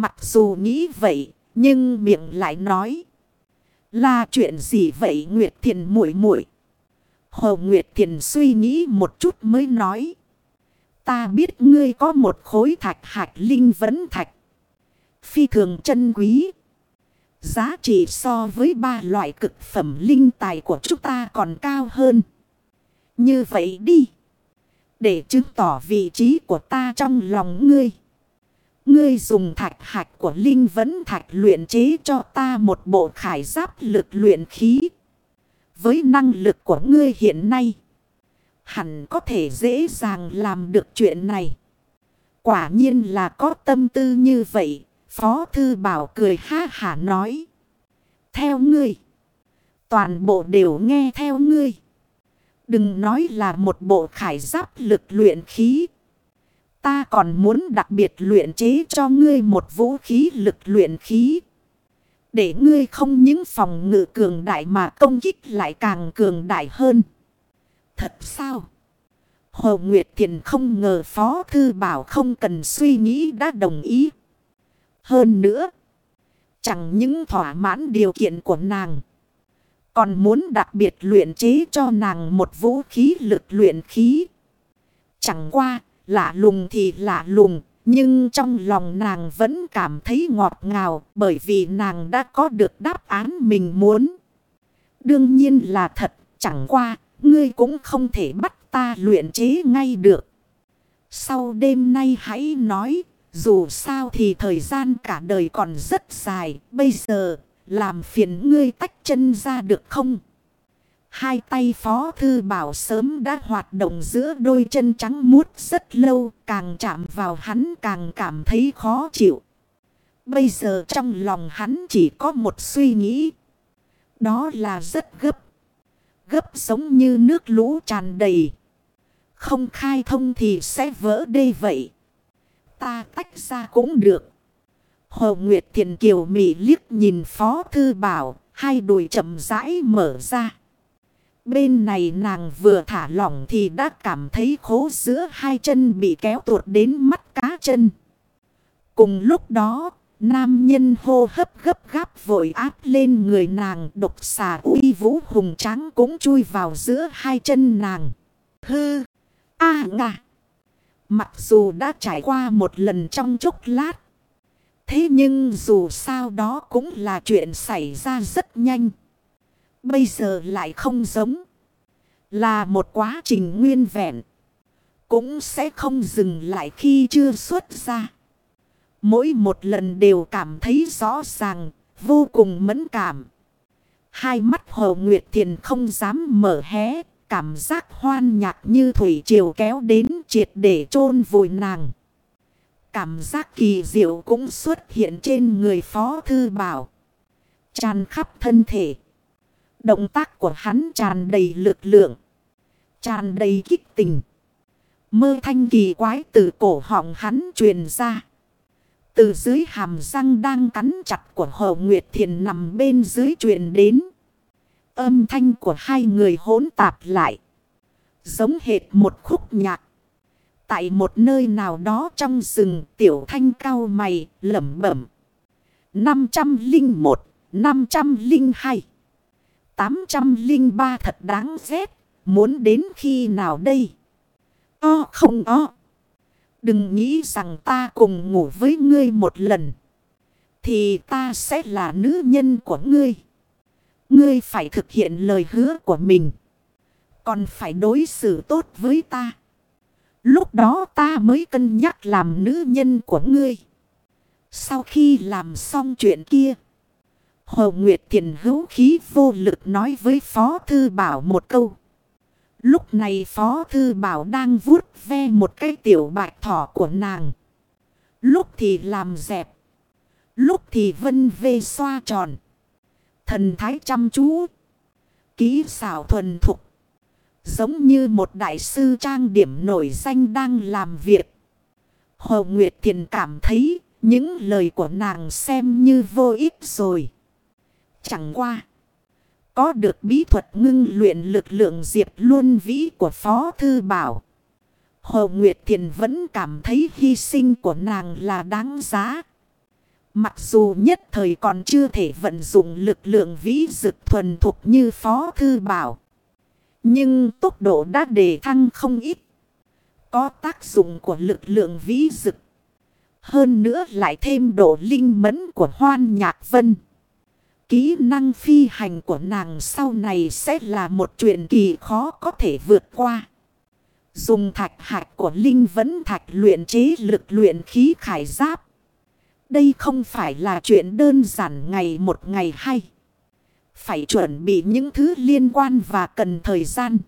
Mặc dù nghĩ vậy, nhưng miệng lại nói. Là chuyện gì vậy Nguyệt Thiền muội muội Hồ Nguyệt Thiền suy nghĩ một chút mới nói. Ta biết ngươi có một khối thạch hạch linh vấn thạch. Phi thường chân quý. Giá trị so với ba loại cực phẩm linh tài của chúng ta còn cao hơn. Như vậy đi. Để chứng tỏ vị trí của ta trong lòng ngươi. Ngươi dùng thạch hạch của linh vấn thạch luyện chế cho ta một bộ khải giáp lực luyện khí. Với năng lực của ngươi hiện nay. Hẳn có thể dễ dàng làm được chuyện này. Quả nhiên là có tâm tư như vậy. Phó thư bảo cười ha hả nói. Theo ngươi. Toàn bộ đều nghe theo ngươi. Đừng nói là một bộ khải giáp lực luyện khí. Ta còn muốn đặc biệt luyện chế cho ngươi một vũ khí lực luyện khí. Để ngươi không những phòng ngự cường đại mà công kích lại càng cường đại hơn. Thật sao? Hồ Nguyệt Thiền không ngờ Phó Thư Bảo không cần suy nghĩ đã đồng ý. Hơn nữa, chẳng những thỏa mãn điều kiện của nàng. Còn muốn đặc biệt luyện chế cho nàng một vũ khí lực luyện khí. Chẳng qua, lạ lùng thì lạ lùng. Nhưng trong lòng nàng vẫn cảm thấy ngọt ngào bởi vì nàng đã có được đáp án mình muốn. Đương nhiên là thật, chẳng qua, ngươi cũng không thể bắt ta luyện chế ngay được. Sau đêm nay hãy nói, dù sao thì thời gian cả đời còn rất dài, bây giờ làm phiền ngươi tách chân ra được không? Hai tay phó thư bảo sớm đã hoạt động giữa đôi chân trắng muốt rất lâu, càng chạm vào hắn càng cảm thấy khó chịu. Bây giờ trong lòng hắn chỉ có một suy nghĩ. Đó là rất gấp. Gấp giống như nước lũ tràn đầy. Không khai thông thì sẽ vỡ đê vậy. Ta tách ra cũng được. Hồ Nguyệt Thiền Kiều Mỹ liếc nhìn Phó Thư Bảo, hai đùi chậm rãi mở ra. Bên này nàng vừa thả lỏng thì đã cảm thấy khố giữa hai chân bị kéo tuột đến mắt cá chân. Cùng lúc đó, nam nhân hô hấp gấp gáp vội áp lên người nàng độc xà uy vũ hùng trắng cũng chui vào giữa hai chân nàng. Hư! A à, ngà! Mặc dù đã trải qua một lần trong chốc lát. Thế nhưng dù sao đó cũng là chuyện xảy ra rất nhanh. Bây giờ lại không giống. Là một quá trình nguyên vẹn. Cũng sẽ không dừng lại khi chưa xuất ra. Mỗi một lần đều cảm thấy rõ ràng, vô cùng mẫn cảm. Hai mắt Hồ Nguyệt Thiền không dám mở hé, cảm giác hoan nhạc như thủy triều kéo đến triệt để chôn vùi nàng. Cảm giác kỳ diệu cũng xuất hiện trên người Phó Thư Bảo. Tràn khắp thân thể. Động tác của hắn tràn đầy lực lượng. Tràn đầy kích tình. Mơ thanh kỳ quái từ cổ họng hắn truyền ra. Từ dưới hàm răng đang cắn chặt của Hồ Nguyệt Thiền nằm bên dưới truyền đến. Âm thanh của hai người hỗn tạp lại. Giống hệt một khúc nhạc. Tại một nơi nào đó trong rừng tiểu thanh cao mày lẩm bẩm. 501, 502, 803 thật đáng ghét. Muốn đến khi nào đây? O không o. Đừng nghĩ rằng ta cùng ngủ với ngươi một lần. Thì ta sẽ là nữ nhân của ngươi. Ngươi phải thực hiện lời hứa của mình. Còn phải đối xử tốt với ta. Lúc đó ta mới cân nhắc làm nữ nhân của ngươi. Sau khi làm xong chuyện kia. Hồ Nguyệt Thiền hữu khí vô lực nói với Phó Thư Bảo một câu. Lúc này Phó Thư Bảo đang vuốt ve một cái tiểu bạch thỏ của nàng. Lúc thì làm dẹp. Lúc thì vân vê xoa tròn. Thần thái chăm chú. Ký xảo thuần thục. Giống như một đại sư trang điểm nổi danh đang làm việc. Hồ Nguyệt Thiền cảm thấy những lời của nàng xem như vô ích rồi. Chẳng qua. Có được bí thuật ngưng luyện lực lượng diệp luôn vĩ của Phó Thư Bảo. Hồ Nguyệt Thiền vẫn cảm thấy hy sinh của nàng là đáng giá. Mặc dù nhất thời còn chưa thể vận dụng lực lượng vĩ dực thuần thục như Phó Thư Bảo. Nhưng tốc độ đã đề thăng không ít. Có tác dụng của lực lượng vĩ dực. Hơn nữa lại thêm độ linh mẫn của Hoan Nhạc Vân. Kỹ năng phi hành của nàng sau này sẽ là một chuyện kỳ khó có thể vượt qua. Dùng thạch hạch của linh vẫn thạch luyện chế lực luyện khí khải giáp. Đây không phải là chuyện đơn giản ngày một ngày hay. Phải chuẩn bị những thứ liên quan và cần thời gian.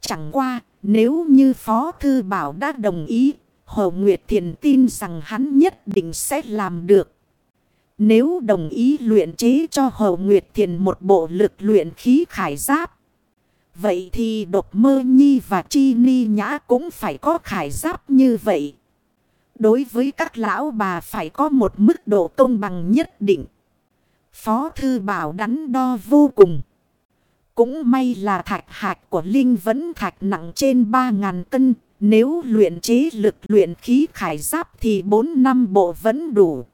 Chẳng qua, nếu như Phó Thư Bảo đã đồng ý, Hồ Nguyệt Thiền tin rằng hắn nhất định sẽ làm được. Nếu đồng ý luyện chế cho Hầu Nguyệt Thiền một bộ lực luyện khí khải giáp. Vậy thì độc mơ nhi và chi ni nhã cũng phải có khải giáp như vậy. Đối với các lão bà phải có một mức độ công bằng nhất định. Phó thư bảo đắn đo vô cùng. Cũng may là thạch hạch của Linh vẫn thạch nặng trên 3.000 cân. Nếu luyện chế lực luyện khí khải giáp thì 4 năm bộ vẫn đủ.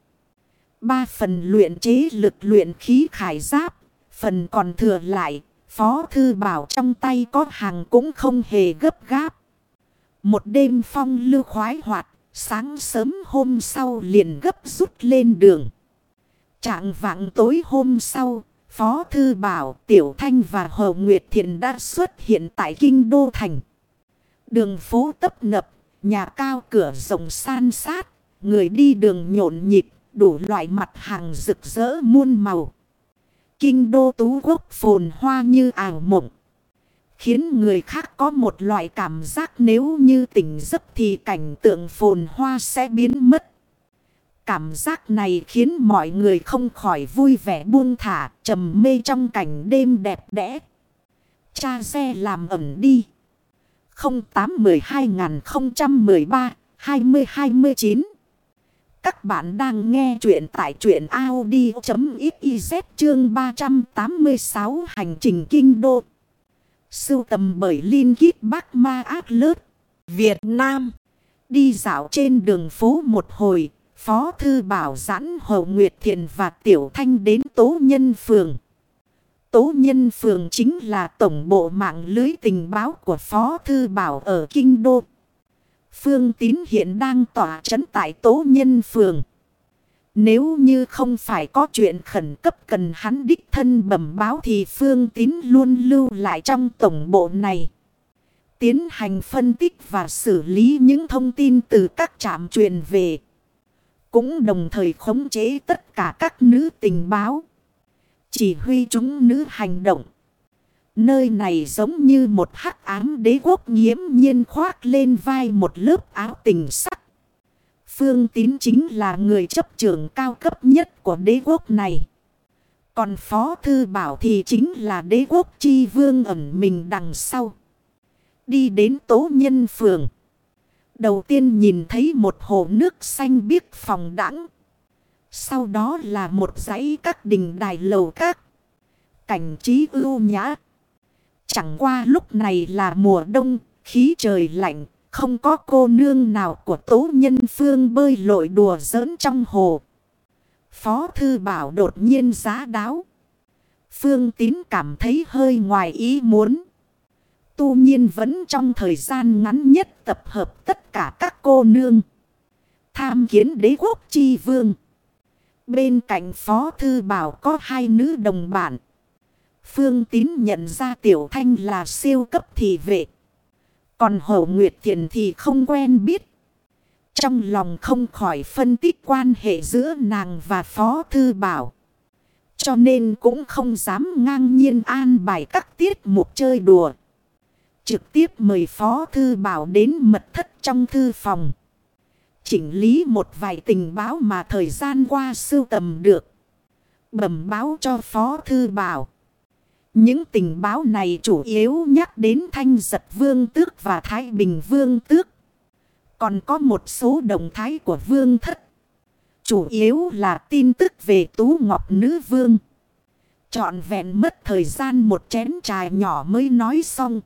Ba phần luyện chế lực luyện khí khải giáp. Phần còn thừa lại. Phó thư bảo trong tay có hàng cũng không hề gấp gáp. Một đêm phong lưu khoái hoạt. Sáng sớm hôm sau liền gấp rút lên đường. Trạng vạng tối hôm sau, Phó Thư Bảo, Tiểu Thanh và Hồ Nguyệt Thiện đã xuất hiện tại Kinh Đô Thành. Đường phố tấp nập, nhà cao cửa rộng san sát, người đi đường nhộn nhịp, đủ loại mặt hàng rực rỡ muôn màu. Kinh Đô Tú Quốc phồn hoa như ảo mộng. Khiến người khác có một loại cảm giác nếu như tỉnh giấc thì cảnh tượng phồn hoa sẽ biến mất. Cảm giác này khiến mọi người không khỏi vui vẻ buông thả, trầm mê trong cảnh đêm đẹp đẽ. Cha xe làm ẩm đi. 0812-2013-2029 các bạn đang nghe chuyện tại chuyện Audi.xyz chương 386 hành trình kinh đô. Sưu tầm bởi Linh Kít Bắc Ma Ác Lớp, Việt Nam. Đi dạo trên đường phố một hồi, Phó Thư Bảo dẫn Hồ Nguyệt Thiện và Tiểu Thanh đến Tố Nhân Phường. Tố Nhân Phường chính là tổng bộ mạng lưới tình báo của Phó Thư Bảo ở Kinh Đô. Phương Tín hiện đang tỏa trấn tại Tố Nhân Phường. Nếu như không phải có chuyện khẩn cấp cần hắn đích thân bẩm báo thì Phương Tín luôn lưu lại trong tổng bộ này. Tiến hành phân tích và xử lý những thông tin từ các trạm truyền về. Cũng đồng thời khống chế tất cả các nữ tình báo. Chỉ huy chúng nữ hành động. Nơi này giống như một hắc ám đế quốc nghiễm nhiên khoác lên vai một lớp áo tình sắc. Phương Tín chính là người chấp trưởng cao cấp nhất của đế quốc này. Còn Phó Thư Bảo thì chính là đế quốc chi vương ẩn mình đằng sau. Đi đến tố nhân phường. Đầu tiên nhìn thấy một hồ nước xanh biếc phòng đẳng. Sau đó là một dãy các đình đài lầu các. Cảnh trí ưu nhã. Chẳng qua lúc này là mùa đông, khí trời lạnh, không có cô nương nào của tố nhân phương bơi lội đùa giỡn trong hồ. Phó thư bảo đột nhiên giá đáo. Phương tín cảm thấy hơi ngoài ý muốn. Tu nhiên vẫn trong thời gian ngắn nhất tập hợp tất cả các cô nương. Tham kiến đế quốc chi vương. Bên cạnh phó thư bảo có hai nữ đồng bản. Phương tín nhận ra tiểu thanh là siêu cấp thị vệ. Còn Hồ Nguyệt Thiện thì không quen biết. Trong lòng không khỏi phân tích quan hệ giữa nàng và Phó Thư Bảo. Cho nên cũng không dám ngang nhiên an bài các tiết mục chơi đùa. Trực tiếp mời Phó Thư Bảo đến mật thất trong thư phòng. Chỉnh lý một vài tình báo mà thời gian qua sưu tầm được. Bẩm báo cho Phó Thư Bảo. Những tình báo này chủ yếu nhắc đến Thanh Giật Vương Tước và Thái Bình Vương Tước. Còn có một số động thái của Vương Thất. Chủ yếu là tin tức về Tú Ngọc Nữ Vương. Chọn vẹn mất thời gian một chén trà nhỏ mới nói xong.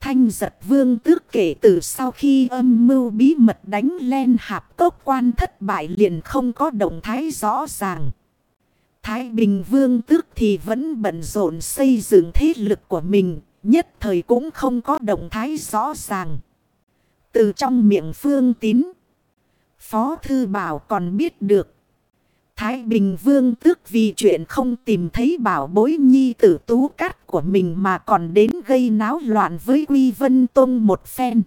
Thanh giật vương tước kể từ sau khi âm mưu bí mật đánh len hạp cốc quan thất bại liền không có động thái rõ ràng. Thái Bình vương tước thì vẫn bận rộn xây dựng thế lực của mình, nhất thời cũng không có động thái rõ ràng. Từ trong miệng phương tín, Phó Thư Bảo còn biết được. Thái Bình Vương tước vì chuyện không tìm thấy bảo bối nhi tử tú cát của mình mà còn đến gây náo loạn với Quy Vân Tông một phen.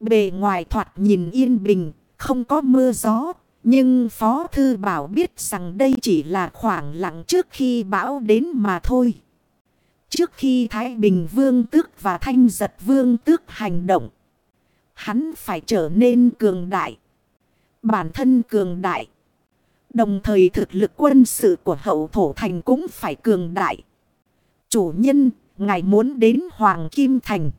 Bề ngoài thoạt nhìn yên bình, không có mưa gió, nhưng Phó Thư Bảo biết rằng đây chỉ là khoảng lặng trước khi bão đến mà thôi. Trước khi Thái Bình Vương tước và Thanh Giật Vương tước hành động, hắn phải trở nên cường đại. Bản thân cường đại. Đồng thời thực lực quân sự của hậu thổ thành cũng phải cường đại. Chủ nhân, ngài muốn đến Hoàng Kim Thành.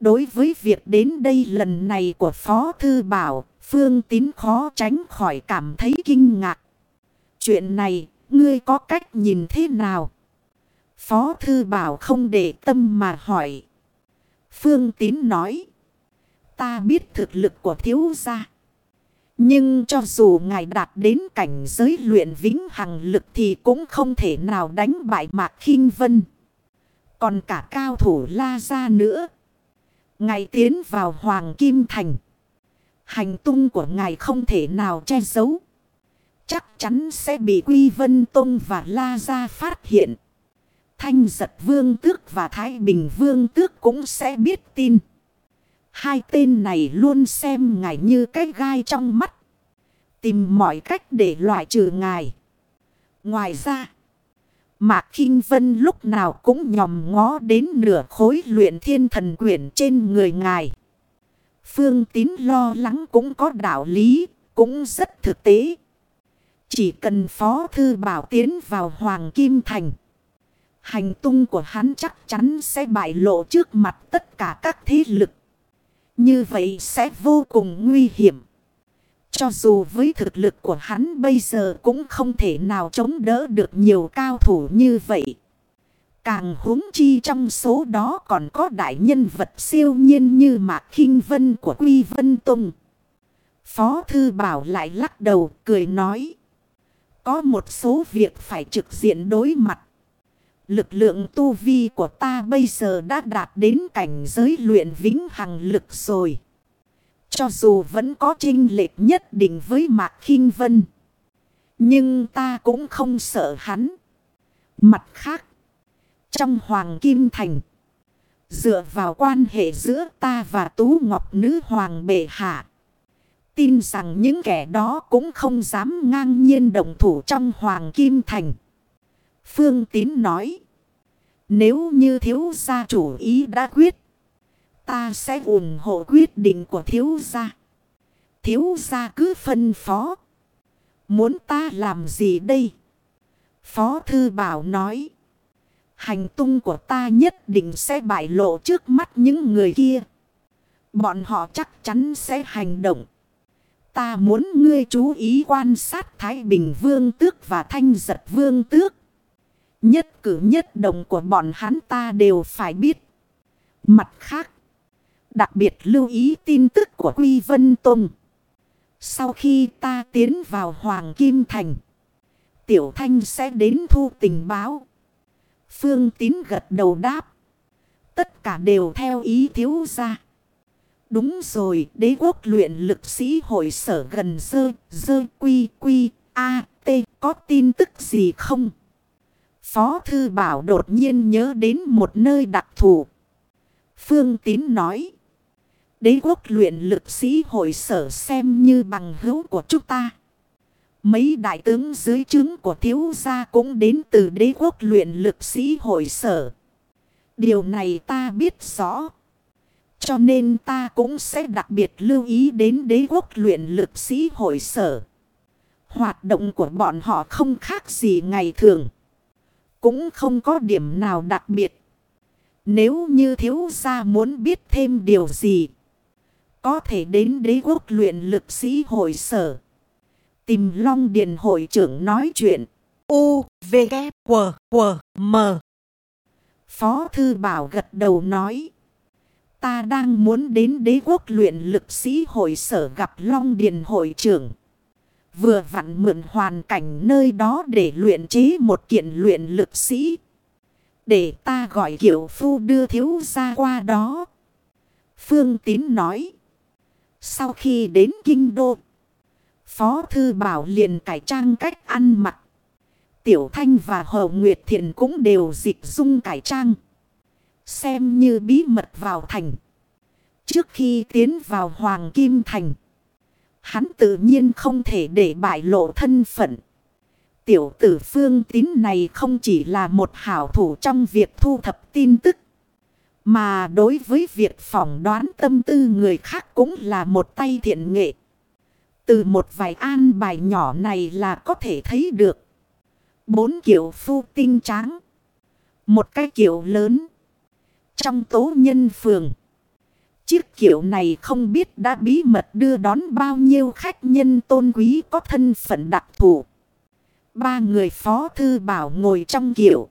Đối với việc đến đây lần này của Phó Thư Bảo, Phương Tín khó tránh khỏi cảm thấy kinh ngạc. Chuyện này, ngươi có cách nhìn thế nào? Phó Thư Bảo không để tâm mà hỏi. Phương Tín nói. Ta biết thực lực của thiếu gia. Nhưng cho dù ngài đạt đến cảnh giới luyện vĩnh hằng lực thì cũng không thể nào đánh bại Mạc khinh Vân. Còn cả cao thủ la ra nữa. Ngài tiến vào Hoàng Kim Thành. Hành tung của ngài không thể nào che giấu. Chắc chắn sẽ bị Quy Vân Tông và La Gia phát hiện. Thanh giật vương tước và Thái Bình vương tước cũng sẽ biết tin. Hai tên này luôn xem ngài như cái gai trong mắt. Tìm mọi cách để loại trừ ngài. Ngoài ra, Mạc kinh Vân lúc nào cũng nhòm ngó đến nửa khối luyện thiên thần quyển trên người ngài. Phương tín lo lắng cũng có đạo lý, cũng rất thực tế. Chỉ cần Phó Thư Bảo tiến vào Hoàng Kim Thành. Hành tung của hắn chắc chắn sẽ bại lộ trước mặt tất cả các thế lực. Như vậy sẽ vô cùng nguy hiểm. Cho dù với thực lực của hắn bây giờ cũng không thể nào chống đỡ được nhiều cao thủ như vậy. Càng huống chi trong số đó còn có đại nhân vật siêu nhiên như Mạc kinh Vân của Quy Vân Tùng. Phó Thư Bảo lại lắc đầu, cười nói. Có một số việc phải trực diện đối mặt. Lực lượng tu vi của ta bây giờ đã đạt đến cảnh giới luyện vĩnh hằng lực rồi. Cho dù vẫn có trinh lệch nhất định với Mạc khinh Vân. Nhưng ta cũng không sợ hắn. Mặt khác. Trong Hoàng Kim Thành. Dựa vào quan hệ giữa ta và Tú Ngọc Nữ Hoàng Bệ Hạ. Tin rằng những kẻ đó cũng không dám ngang nhiên đồng thủ trong Hoàng Kim Thành. Phương Tín nói. Nếu như thiếu gia chủ ý đã quyết. Ta sẽ ủng hộ quyết định của thiếu gia. Thiếu gia cứ phân phó. Muốn ta làm gì đây? Phó Thư Bảo nói. Hành tung của ta nhất định sẽ bại lộ trước mắt những người kia. Bọn họ chắc chắn sẽ hành động. Ta muốn ngươi chú ý quan sát Thái Bình Vương Tước và Thanh Giật Vương Tước. Nhất cử nhất động của bọn hắn ta đều phải biết. Mặt khác. Đặc biệt lưu ý tin tức của Quy Vân Tông. Sau khi ta tiến vào Hoàng Kim Thành. Tiểu Thanh sẽ đến thu tình báo. Phương Tín gật đầu đáp. Tất cả đều theo ý thiếu ra. Đúng rồi, đế quốc luyện lực sĩ hội sở gần dơ, dơ quy quy, a, t, có tin tức gì không? Phó Thư Bảo đột nhiên nhớ đến một nơi đặc thù. Phương Tín nói. Đế quốc luyện lực sĩ hội sở xem như bằng hữu của chúng ta. Mấy đại tướng dưới trướng của thiếu gia cũng đến từ đế quốc luyện lực sĩ hội sở. Điều này ta biết rõ. Cho nên ta cũng sẽ đặc biệt lưu ý đến đế quốc luyện lực sĩ hội sở. Hoạt động của bọn họ không khác gì ngày thường. Cũng không có điểm nào đặc biệt. Nếu như thiếu gia muốn biết thêm điều gì. Có thể đến đế quốc luyện lực sĩ hội sở. Tìm Long Điền hội trưởng nói chuyện. U, V, K, W, W, M. Phó Thư Bảo gật đầu nói. Ta đang muốn đến đế quốc luyện lực sĩ hội sở gặp Long Điền hội trưởng. Vừa vặn mượn hoàn cảnh nơi đó để luyện chế một kiện luyện lực sĩ. Để ta gọi kiểu phu đưa thiếu ra qua đó. Phương Tín nói. Sau khi đến Kinh Đô. Phó Thư Bảo liền cải trang cách ăn mặc. Tiểu Thanh và Hồ Nguyệt Thiện cũng đều dịch dung cải trang. Xem như bí mật vào thành. Trước khi tiến vào Hoàng Kim Thành. Hắn tự nhiên không thể để bại lộ thân phận. Tiểu tử phương tín này không chỉ là một hảo thủ trong việc thu thập tin tức. Mà đối với việc phỏng đoán tâm tư người khác cũng là một tay thiện nghệ. Từ một vài an bài nhỏ này là có thể thấy được. Bốn kiểu phu tinh tráng. Một cái kiểu lớn. Trong tố nhân phường. Chiếc kiểu này không biết đã bí mật đưa đón bao nhiêu khách nhân tôn quý có thân phận đặc thù. Ba người phó thư bảo ngồi trong kiểu.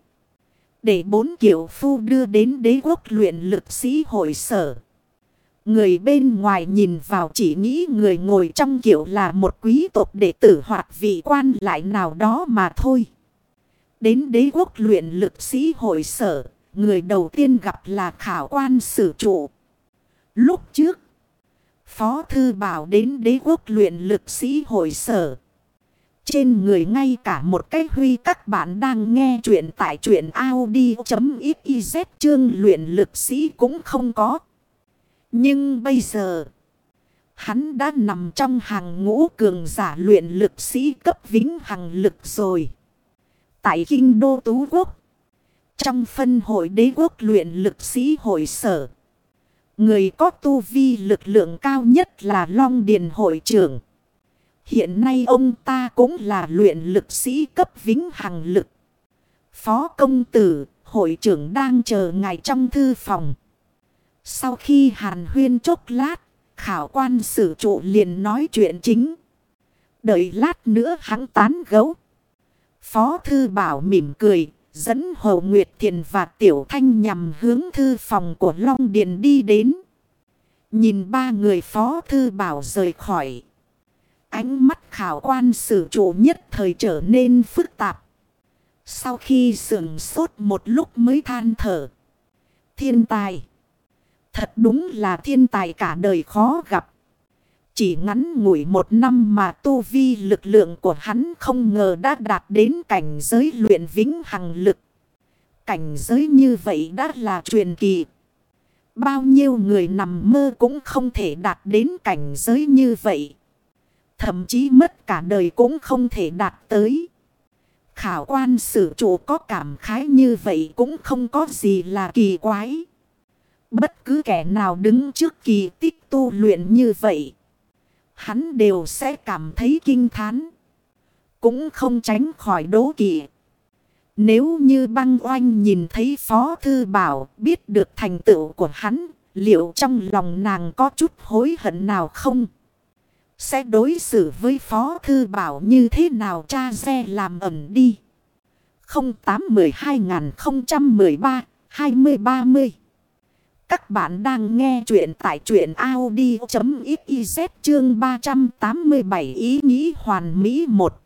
Để bốn kiểu phu đưa đến đế quốc luyện lực sĩ hội sở. Người bên ngoài nhìn vào chỉ nghĩ người ngồi trong kiểu là một quý tộc đệ tử hoặc vị quan lại nào đó mà thôi. Đến đế quốc luyện lực sĩ hội sở, người đầu tiên gặp là khảo quan sử trụ. Lúc trước, Phó Thư Bảo đến đế quốc luyện lực sĩ hội sở. Trên người ngay cả một cái huy các bạn đang nghe chuyện tại chuyện Audi.xyz chương luyện lực sĩ cũng không có. Nhưng bây giờ, hắn đã nằm trong hàng ngũ cường giả luyện lực sĩ cấp vĩnh hằng lực rồi. Tại Kinh Đô Tú Quốc, trong phân hội đế quốc luyện lực sĩ hội sở, người có tu vi lực lượng cao nhất là Long Điền hội trưởng. Hiện nay ông ta cũng là luyện lực sĩ cấp vĩnh hằng lực. Phó công tử, hội trưởng đang chờ ngài trong thư phòng. Sau khi hàn huyên chốc lát, khảo quan sử trụ liền nói chuyện chính. Đợi lát nữa hắn tán gấu. Phó thư bảo mỉm cười, dẫn Hồ Nguyệt Thiền và Tiểu Thanh nhằm hướng thư phòng của Long Điền đi đến. Nhìn ba người phó thư bảo rời khỏi. Ánh mắt khảo quan sử trụ nhất thời trở nên phức tạp. Sau khi sườn sốt một lúc mới than thở. Thiên tài. Thật đúng là thiên tài cả đời khó gặp. Chỉ ngắn ngủi một năm mà tu vi lực lượng của hắn không ngờ đã đạt đến cảnh giới luyện vĩnh hằng lực. Cảnh giới như vậy đã là truyền kỳ. Bao nhiêu người nằm mơ cũng không thể đạt đến cảnh giới như vậy. Thậm chí mất cả đời cũng không thể đạt tới. Khảo quan sử chủ có cảm khái như vậy cũng không có gì là kỳ quái. Bất cứ kẻ nào đứng trước kỳ tích tu luyện như vậy. Hắn đều sẽ cảm thấy kinh thán. Cũng không tránh khỏi đố kỵ. Nếu như băng oanh nhìn thấy Phó Thư Bảo biết được thành tựu của hắn, liệu trong lòng nàng có chút hối hận nào không? Sẽ đối xử với Phó Thư Bảo như thế nào cha xe làm ẩm đi? 08-12-013-2030 các bạn đang nghe chuyện tại chuyện Audi.xyz chương 387 ý nghĩ hoàn mỹ 1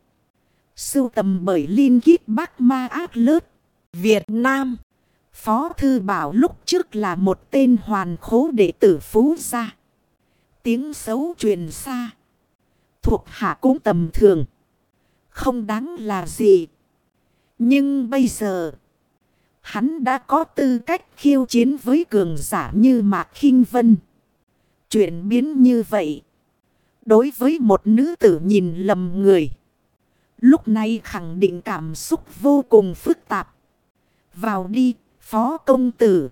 Sưu tầm bởi Linh Kít Bắc Ma ác Lớt Việt Nam Phó Thư Bảo lúc trước là một tên hoàn khố đệ tử Phú Gia Tiếng xấu truyền xa thuộc hạ cũng tầm thường. Không đáng là gì. Nhưng bây giờ, hắn đã có tư cách khiêu chiến với cường giả như Mạc khinh Vân. Chuyện biến như vậy, đối với một nữ tử nhìn lầm người, lúc này khẳng định cảm xúc vô cùng phức tạp. Vào đi, phó công tử.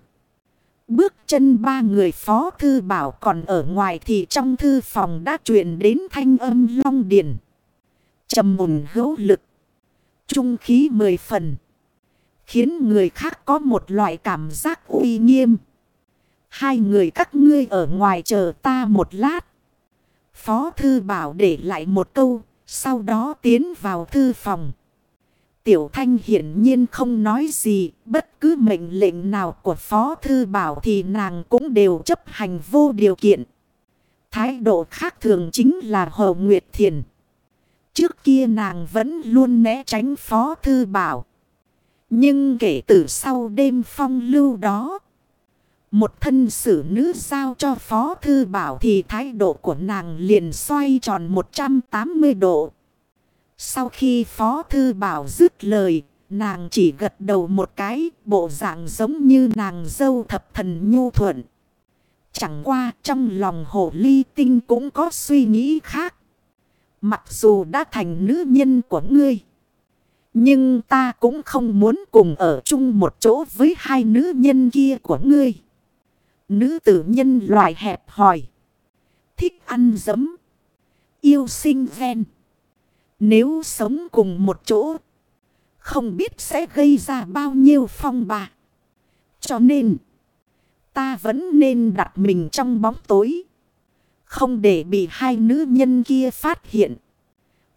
Bước chân ba người phó thư bảo còn ở ngoài thì trong thư phòng đã truyền đến thanh âm long điền. trầm mùn hữu lực. Trung khí mười phần. Khiến người khác có một loại cảm giác uy nghiêm. Hai người các ngươi ở ngoài chờ ta một lát. Phó thư bảo để lại một câu. Sau đó tiến vào thư phòng. Tiểu Thanh hiển nhiên không nói gì, bất cứ mệnh lệnh nào của Phó Thư Bảo thì nàng cũng đều chấp hành vô điều kiện. Thái độ khác thường chính là Hồ Nguyệt Thiền. Trước kia nàng vẫn luôn né tránh Phó Thư Bảo. Nhưng kể từ sau đêm phong lưu đó, một thân sử nữ giao cho Phó Thư Bảo thì thái độ của nàng liền xoay tròn 180 độ. Sau khi Phó Thư Bảo dứt lời, nàng chỉ gật đầu một cái, bộ dạng giống như nàng dâu thập thần nhu thuận. Chẳng qua trong lòng hồ ly tinh cũng có suy nghĩ khác. Mặc dù đã thành nữ nhân của ngươi. Nhưng ta cũng không muốn cùng ở chung một chỗ với hai nữ nhân kia của ngươi. Nữ tử nhân loại hẹp hòi. Thích ăn dấm. Yêu sinh ven. Nếu sống cùng một chỗ. Không biết sẽ gây ra bao nhiêu phong ba. Cho nên. Ta vẫn nên đặt mình trong bóng tối. Không để bị hai nữ nhân kia phát hiện.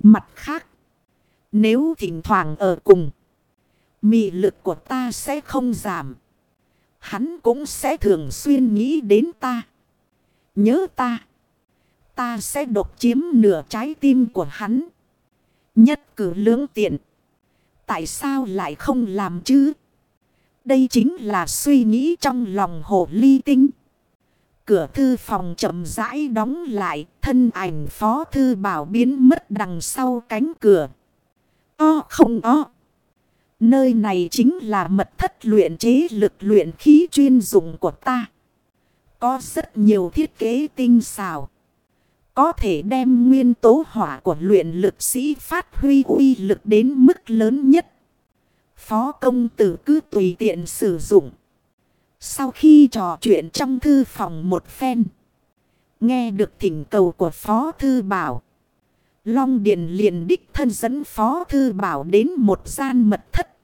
Mặt khác. Nếu thỉnh thoảng ở cùng. Mị lực của ta sẽ không giảm. Hắn cũng sẽ thường xuyên nghĩ đến ta. Nhớ ta. Ta sẽ độc chiếm nửa trái tim của hắn. Nhất cử lưỡng tiện. Tại sao lại không làm chứ? Đây chính là suy nghĩ trong lòng hồ ly tinh. Cửa thư phòng chậm rãi đóng lại. Thân ảnh phó thư bảo biến mất đằng sau cánh cửa. O không o. Nơi này chính là mật thất luyện chế lực luyện khí chuyên dụng của ta. Có rất nhiều thiết kế tinh xảo. Có thể đem nguyên tố hỏa của luyện lực sĩ phát huy uy lực đến mức lớn nhất. Phó công tử cứ tùy tiện sử dụng. Sau khi trò chuyện trong thư phòng một phen. Nghe được thỉnh cầu của Phó Thư Bảo. Long Điền liền đích thân dẫn Phó Thư Bảo đến một gian mật thất.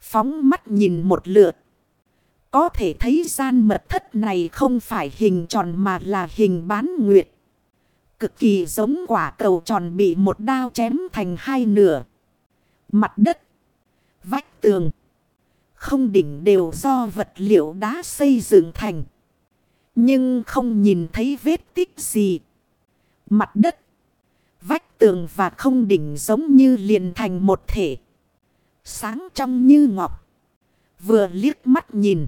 Phóng mắt nhìn một lượt. Có thể thấy gian mật thất này không phải hình tròn mà là hình bán nguyệt. Cực kỳ giống quả cầu tròn bị một đao chém thành hai nửa. Mặt đất. Vách tường. Không đỉnh đều do vật liệu đá xây dựng thành. Nhưng không nhìn thấy vết tích gì. Mặt đất. Vách tường và không đỉnh giống như liền thành một thể. Sáng trong như ngọc. Vừa liếc mắt nhìn.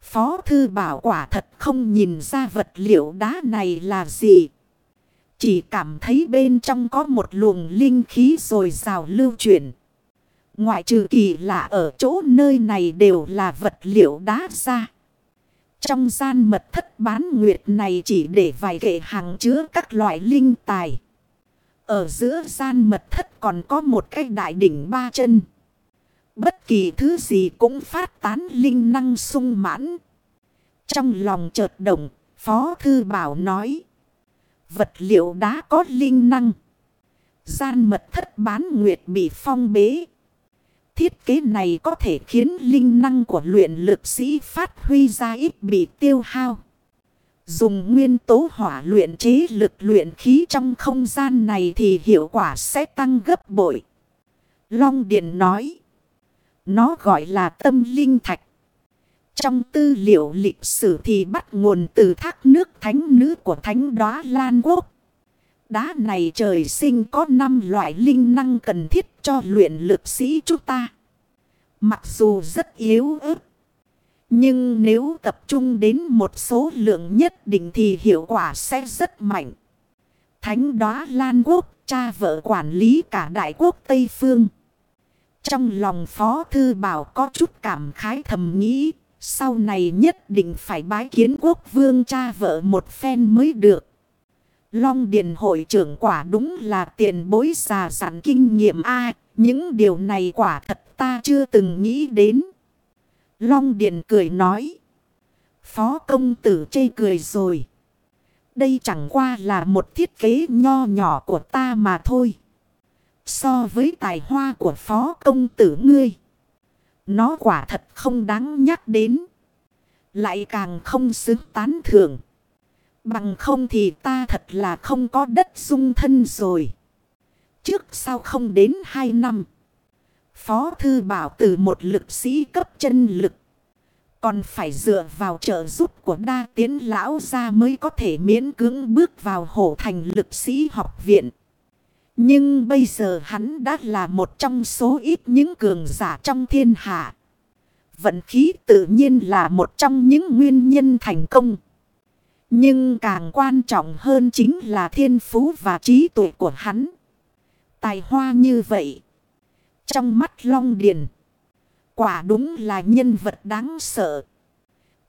Phó thư bảo quả thật không nhìn ra vật liệu đá này là gì. Chỉ cảm thấy bên trong có một luồng linh khí rồi rào lưu chuyển. Ngoại trừ kỳ lạ ở chỗ nơi này đều là vật liệu đá ra. Trong gian mật thất bán nguyệt này chỉ để vài kệ hàng chứa các loại linh tài. Ở giữa gian mật thất còn có một cái đại đỉnh ba chân. Bất kỳ thứ gì cũng phát tán linh năng sung mãn. Trong lòng chợt động, Phó Thư Bảo nói. Vật liệu đá có linh năng. Gian mật thất bán nguyệt bị phong bế. Thiết kế này có thể khiến linh năng của luyện lực sĩ phát huy ra ít bị tiêu hao. Dùng nguyên tố hỏa luyện chế lực luyện khí trong không gian này thì hiệu quả sẽ tăng gấp bội. Long Điện nói. Nó gọi là tâm linh thạch. Trong tư liệu lịch sử thì bắt nguồn từ thác nước thánh nữ của thánh đoá Lan Quốc. Đá này trời sinh có 5 loại linh năng cần thiết cho luyện lực sĩ chúng ta. Mặc dù rất yếu ớt. Nhưng nếu tập trung đến một số lượng nhất định thì hiệu quả sẽ rất mạnh. Thánh đoá Lan Quốc, cha vợ quản lý cả đại quốc Tây Phương. Trong lòng Phó Thư Bảo có chút cảm khái thầm nghĩ. Sau này nhất định phải bái kiến quốc vương cha vợ một phen mới được. Long Điền hội trưởng quả đúng là tiền bối già sản kinh nghiệm A. những điều này quả thật ta chưa từng nghĩ đến. Long Điền cười nói. Phó công tử chê cười rồi. Đây chẳng qua là một thiết kế nho nhỏ của ta mà thôi. So với tài hoa của phó công tử ngươi. Nó quả thật không đáng nhắc đến. Lại càng không xứng tán thưởng. Bằng không thì ta thật là không có đất dung thân rồi. Trước sau không đến hai năm. Phó Thư Bảo từ một lực sĩ cấp chân lực. Còn phải dựa vào trợ giúp của đa tiến lão ra mới có thể miễn cưỡng bước vào hổ thành lực sĩ học viện. Nhưng bây giờ hắn đã là một trong số ít những cường giả trong thiên hạ. Vận khí tự nhiên là một trong những nguyên nhân thành công. Nhưng càng quan trọng hơn chính là thiên phú và trí tuệ của hắn. Tài hoa như vậy. Trong mắt Long Điền. Quả đúng là nhân vật đáng sợ.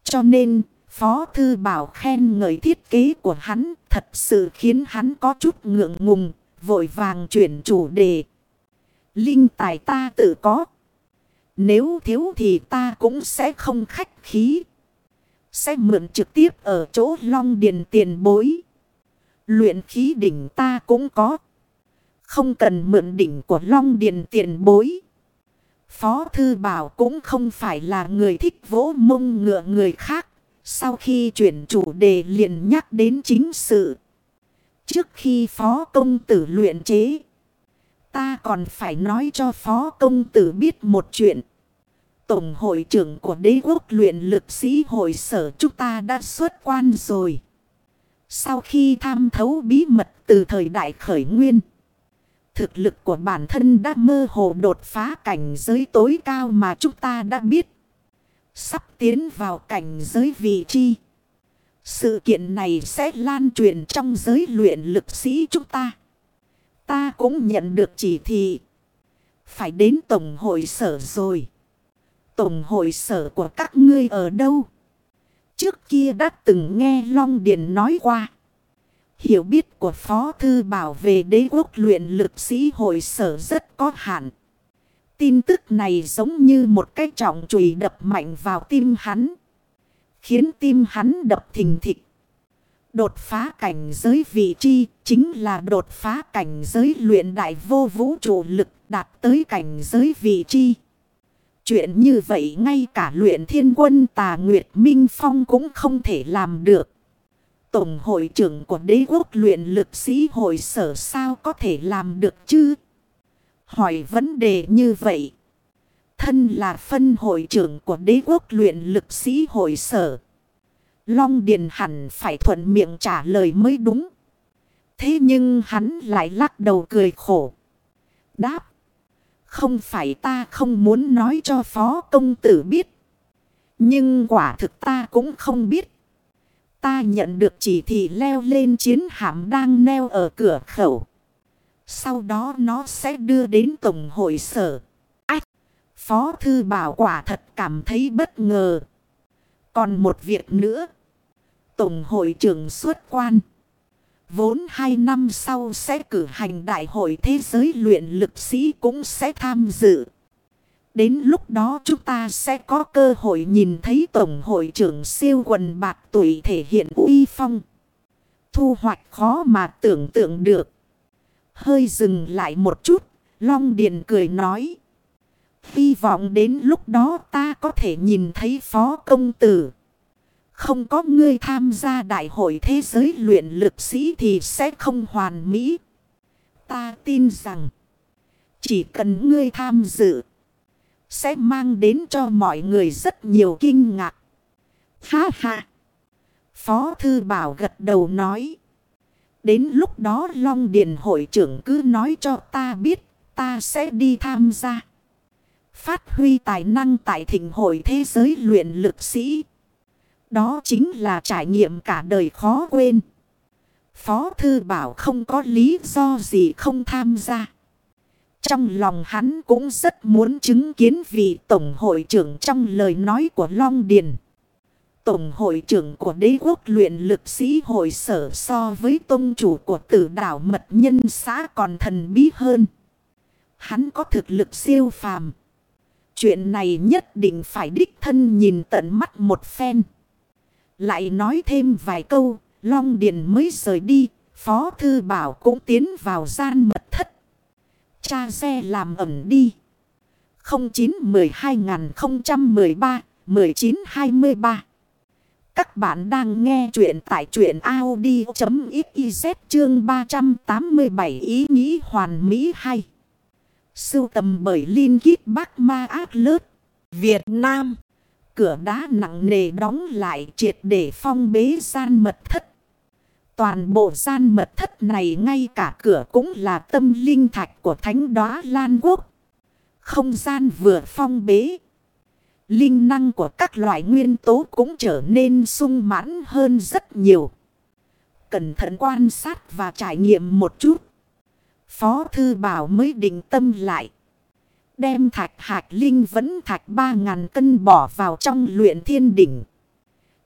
Cho nên, Phó Thư Bảo khen ngợi thiết kế của hắn thật sự khiến hắn có chút ngượng ngùng, vội vàng chuyển chủ đề. Linh tài ta tự có. Nếu thiếu thì ta cũng sẽ không khách khí. Sẽ mượn trực tiếp ở chỗ long điền tiền bối. Luyện khí đỉnh ta cũng có. Không cần mượn đỉnh của long điền tiền bối. Phó Thư Bảo cũng không phải là người thích vỗ mông ngựa người khác. Sau khi chuyển chủ đề liền nhắc đến chính sự. Trước khi Phó Công Tử luyện chế. Ta còn phải nói cho Phó Công Tử biết một chuyện. Tổng hội trưởng của đế quốc luyện lực sĩ hội sở chúng ta đã xuất quan rồi. Sau khi tham thấu bí mật từ thời đại khởi nguyên. Thực lực của bản thân đã mơ hồ đột phá cảnh giới tối cao mà chúng ta đã biết. Sắp tiến vào cảnh giới vị chi. Sự kiện này sẽ lan truyền trong giới luyện lực sĩ chúng ta. Ta cũng nhận được chỉ thị. Phải đến Tổng hội sở rồi. Tổng hội sở của các ngươi ở đâu? Trước kia đã từng nghe Long Điền nói qua. Hiểu biết của Phó Thư Bảo về đế quốc luyện lực sĩ hội sở rất có hạn. Tin tức này giống như một cái trọng chùy đập mạnh vào tim hắn. Khiến tim hắn đập thình thịch. Đột phá cảnh giới vị chi chính là đột phá cảnh giới luyện đại vô vũ trụ lực đạt tới cảnh giới vị chi. Chuyện như vậy ngay cả luyện thiên quân tà Nguyệt Minh Phong cũng không thể làm được. Tổng hội trưởng của đế quốc luyện lực sĩ hội sở sao có thể làm được chứ? Hỏi vấn đề như vậy. Thân là phân hội trưởng của đế quốc luyện lực sĩ hội sở. Long Điền hẳn phải thuận miệng trả lời mới đúng. Thế nhưng hắn lại lắc đầu cười khổ. Đáp. Không phải ta không muốn nói cho phó công tử biết. Nhưng quả thực ta cũng không biết. Ta nhận được chỉ thị leo lên chiến hạm đang neo ở cửa khẩu. Sau đó nó sẽ đưa đến tổng hội sở. Ách! Phó thư bảo quả thật cảm thấy bất ngờ. Còn một việc nữa. Tổng hội trưởng xuất quan. Vốn hai năm sau sẽ cử hành đại hội thế giới luyện lực sĩ cũng sẽ tham dự. Đến lúc đó chúng ta sẽ có cơ hội nhìn thấy Tổng hội trưởng siêu quần bạc tuổi thể hiện uy phong. Thu hoạch khó mà tưởng tượng được. Hơi dừng lại một chút, Long Điền cười nói. Hy vọng đến lúc đó ta có thể nhìn thấy phó công tử. Không có ngươi tham gia đại hội thế giới luyện lực sĩ thì sẽ không hoàn mỹ. Ta tin rằng chỉ cần ngươi tham dự sẽ mang đến cho mọi người rất nhiều kinh ngạc. Ha ha! Phó Thư Bảo gật đầu nói. Đến lúc đó Long Điền hội trưởng cứ nói cho ta biết, ta sẽ đi tham gia. Phát huy tài năng tại thịnh hội thế giới luyện lực sĩ. Đó chính là trải nghiệm cả đời khó quên. Phó Thư Bảo không có lý do gì không tham gia. Trong lòng hắn cũng rất muốn chứng kiến vị Tổng hội trưởng trong lời nói của Long Điền. Tổng hội trưởng của đế quốc luyện lực sĩ hội sở so với tôn chủ của tử đảo mật nhân xã còn thần bí hơn. Hắn có thực lực siêu phàm. Chuyện này nhất định phải đích thân nhìn tận mắt một phen. Lại nói thêm vài câu, Long Điền mới rời đi, Phó Thư Bảo cũng tiến vào gian mật thất. Cha xe làm ẩm đi. 09-12-013-1923 Các bạn đang nghe chuyện tại chuyện Audi.xyz chương 387 ý nghĩ hoàn mỹ hay. Sưu tầm bởi Linh Kít Bác Ma Ác Lớt. Việt Nam. Cửa đá nặng nề đóng lại triệt để phong bế gian mật thất. Toàn bộ gian mật thất này ngay cả cửa cũng là tâm linh thạch của thánh đóa Lan Quốc. Không gian vừa phong bế. Linh năng của các loại nguyên tố cũng trở nên sung mãn hơn rất nhiều. Cẩn thận quan sát và trải nghiệm một chút. Phó Thư Bảo mới định tâm lại. Đem thạch hạt linh vẫn thạch 3.000 cân bỏ vào trong luyện thiên đỉnh.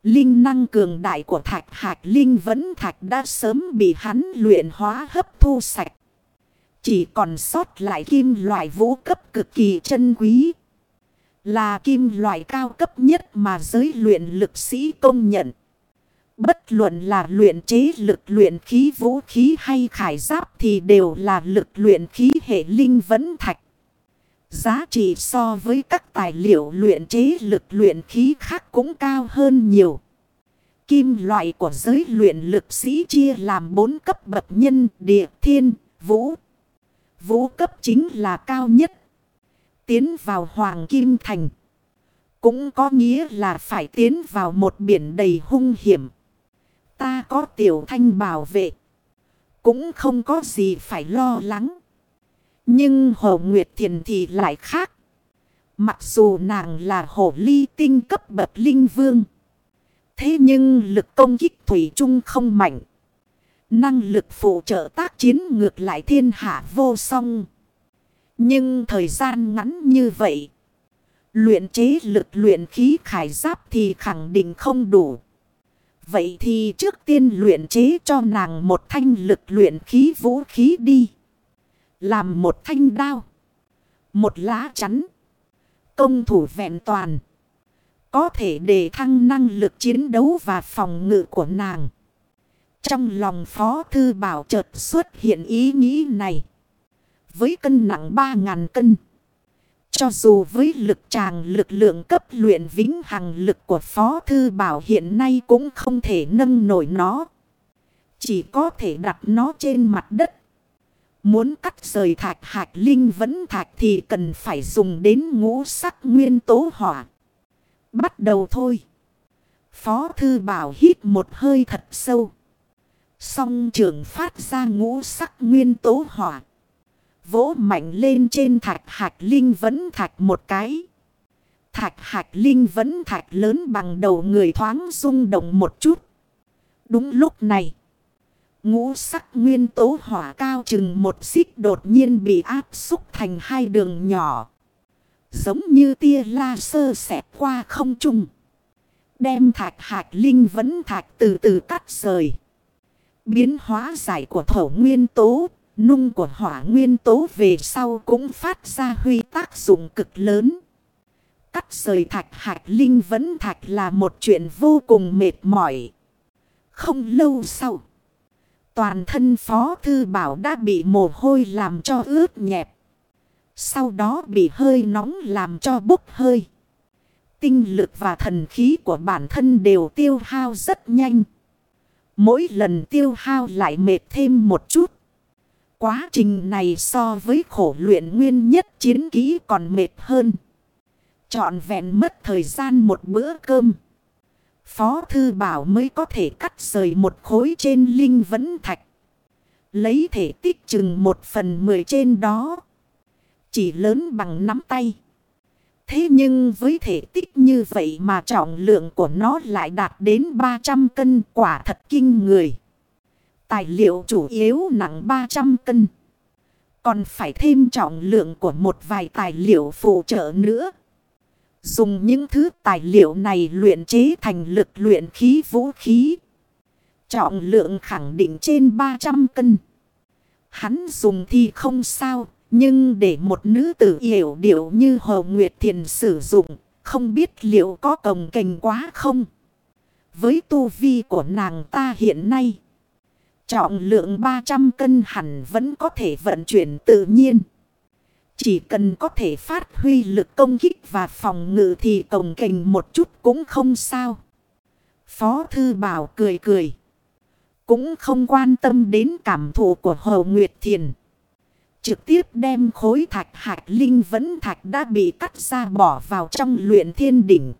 Linh năng cường đại của thạch hạt linh vẫn thạch đã sớm bị hắn luyện hóa hấp thu sạch. Chỉ còn sót lại kim loại vũ cấp cực kỳ chân quý. Là kim loại cao cấp nhất mà giới luyện lực sĩ công nhận. Bất luận là luyện chế lực luyện khí vũ khí hay khải giáp thì đều là lực luyện khí hệ linh vấn thạch. Giá trị so với các tài liệu luyện chế lực luyện khí khác cũng cao hơn nhiều. Kim loại của giới luyện lực sĩ chia làm 4 cấp bậc nhân địa thiên, vũ. Vũ cấp chính là cao nhất. Tiến vào Hoàng Kim Thành. Cũng có nghĩa là phải tiến vào một biển đầy hung hiểm. Ta có tiểu thanh bảo vệ. Cũng không có gì phải lo lắng. Nhưng Hồ Nguyệt Thiền thì lại khác. Mặc dù nàng là hồ ly tinh cấp bậc linh vương. Thế nhưng lực công kích Thủy chung không mạnh. Năng lực phụ trợ tác chiến ngược lại thiên hạ vô song. Nhưng thời gian ngắn như vậy. Luyện chế lực luyện khí khải giáp thì khẳng định không đủ. Vậy thì trước tiên luyện chế cho nàng một thanh lực luyện khí vũ khí đi. Làm một thanh đao. Một lá chắn. Công thủ vẹn toàn. Có thể để thăng năng lực chiến đấu và phòng ngự của nàng. Trong lòng Phó Thư Bảo chợt xuất hiện ý nghĩ này. Với cân nặng 3.000 cân. Cho dù với lực tràng lực lượng cấp luyện vĩnh hằng lực của Phó Thư Bảo hiện nay cũng không thể nâng nổi nó. Chỉ có thể đặt nó trên mặt đất. Muốn cắt rời thạch hạt linh vẫn thạch thì cần phải dùng đến ngũ sắc nguyên tố hỏa. Bắt đầu thôi. Phó Thư Bảo hít một hơi thật sâu. Song trưởng phát ra ngũ sắc nguyên tố hỏa. Vỗ mạnh lên trên thạch hạch linh vẫn thạch một cái. Thạch hạch linh vẫn thạch lớn bằng đầu người thoáng rung động một chút. Đúng lúc này. Ngũ sắc nguyên tố hỏa cao chừng một xích đột nhiên bị áp xúc thành hai đường nhỏ. Giống như tia laser xẹt qua không trung. Đem thạch hạt linh vẫn thạch từ từ cắt rời. Biến hóa giải của thổ nguyên tố, Nung của hỏa nguyên tố về sau cũng phát ra huy tác dụng cực lớn. Cắt rời thạch hạt linh vẫn thạch là một chuyện vô cùng mệt mỏi. Không lâu sau. Toàn thân phó thư bảo đã bị mồ hôi làm cho ướt nhẹp. Sau đó bị hơi nóng làm cho bốc hơi. Tinh lực và thần khí của bản thân đều tiêu hao rất nhanh. Mỗi lần tiêu hao lại mệt thêm một chút. Quá trình này so với khổ luyện nguyên nhất chiến kỹ còn mệt hơn. Chọn vẹn mất thời gian một bữa cơm. Phó Thư Bảo mới có thể cắt rời một khối trên linh vấn thạch. Lấy thể tích chừng một phần mười trên đó. Chỉ lớn bằng nắm tay. Thế nhưng với thể tích như vậy mà trọng lượng của nó lại đạt đến 300 cân, quả thật kinh người. Tài liệu chủ yếu nặng 300 cân. Còn phải thêm trọng lượng của một vài tài liệu phụ trợ nữa. Dùng những thứ tài liệu này luyện chế thành lực luyện khí vũ khí. Trọng lượng khẳng định trên 300 cân. Hắn dùng thì không sao. Nhưng để một nữ tử hiểu điệu như Hồ Nguyệt Thiền sử dụng. Không biết liệu có cồng kềnh quá không? Với tu vi của nàng ta hiện nay. Trọng lượng 300 cân hẳn vẫn có thể vận chuyển tự nhiên. Chỉ cần có thể phát huy lực công kích và phòng ngự thì tổng kình một chút cũng không sao. Phó Thư Bảo cười cười. Cũng không quan tâm đến cảm thụ của Hồ Nguyệt Thiền. Trực tiếp đem khối thạch hạt linh vẫn thạch đã bị cắt ra bỏ vào trong luyện thiên đỉnh.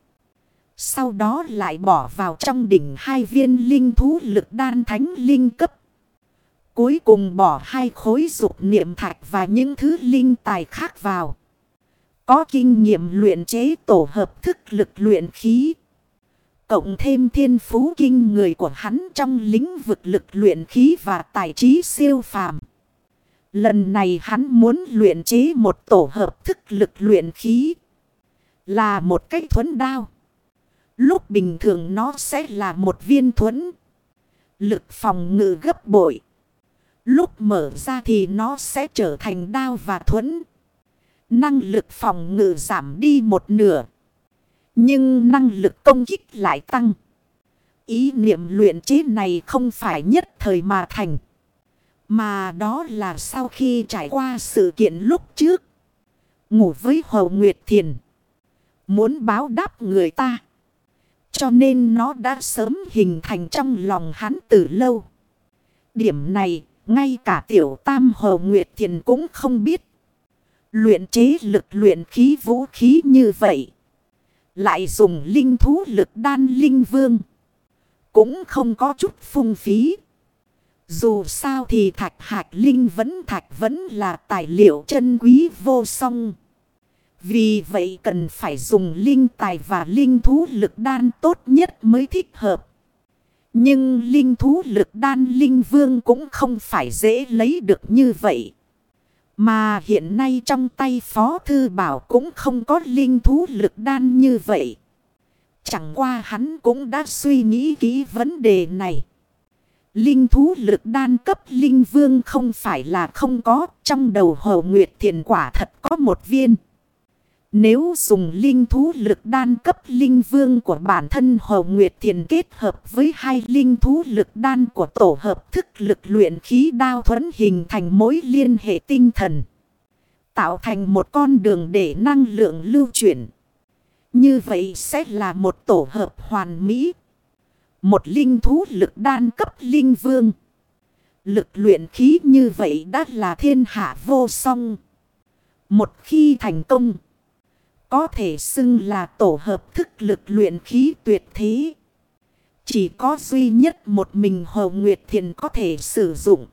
Sau đó lại bỏ vào trong đỉnh hai viên linh thú lực đan thánh linh cấp. Cuối cùng bỏ hai khối dục niệm thạch và những thứ linh tài khác vào. Có kinh nghiệm luyện chế tổ hợp thức lực luyện khí. Cộng thêm thiên phú kinh người của hắn trong lĩnh vực lực luyện khí và tài trí siêu phàm. Lần này hắn muốn luyện chế một tổ hợp thức lực luyện khí. Là một cách thuẫn đao. Lúc bình thường nó sẽ là một viên thuẫn. Lực phòng ngự gấp bội. Lúc mở ra thì nó sẽ trở thành đao và thuẫn. Năng lực phòng ngự giảm đi một nửa. Nhưng năng lực công kích lại tăng. Ý niệm luyện chế này không phải nhất thời mà thành. Mà đó là sau khi trải qua sự kiện lúc trước. Ngủ với Hồ Nguyệt Thiền. Muốn báo đáp người ta. Cho nên nó đã sớm hình thành trong lòng hắn từ lâu. Điểm này, ngay cả tiểu tam Hồ Nguyệt Thiền cũng không biết. Luyện chế lực luyện khí vũ khí như vậy. Lại dùng linh thú lực đan linh vương. Cũng không có chút phung phí. Dù sao thì thạch hạc linh vẫn thạch vẫn là tài liệu chân quý vô song. Vì vậy cần phải dùng linh tài và linh thú lực đan tốt nhất mới thích hợp. Nhưng linh thú lực đan linh vương cũng không phải dễ lấy được như vậy. Mà hiện nay trong tay Phó Thư Bảo cũng không có linh thú lực đan như vậy. Chẳng qua hắn cũng đã suy nghĩ kỹ vấn đề này. Linh thú lực đan cấp linh vương không phải là không có. Trong đầu hồ nguyệt thiền quả thật có một viên. Nếu dùng linh thú lực đan cấp linh vương của bản thân Hồ Nguyệt Thiền kết hợp với hai linh thú lực đan của tổ hợp thức lực luyện khí đao thuẫn hình thành mối liên hệ tinh thần. Tạo thành một con đường để năng lượng lưu chuyển. Như vậy sẽ là một tổ hợp hoàn mỹ. Một linh thú lực đan cấp linh vương. Lực luyện khí như vậy đã là thiên hạ vô song. Một khi thành công có thể xưng là tổ hợp thức lực luyện khí tuyệt thế. Chỉ có duy nhất một mình Hồ Nguyệt Thiền có thể sử dụng.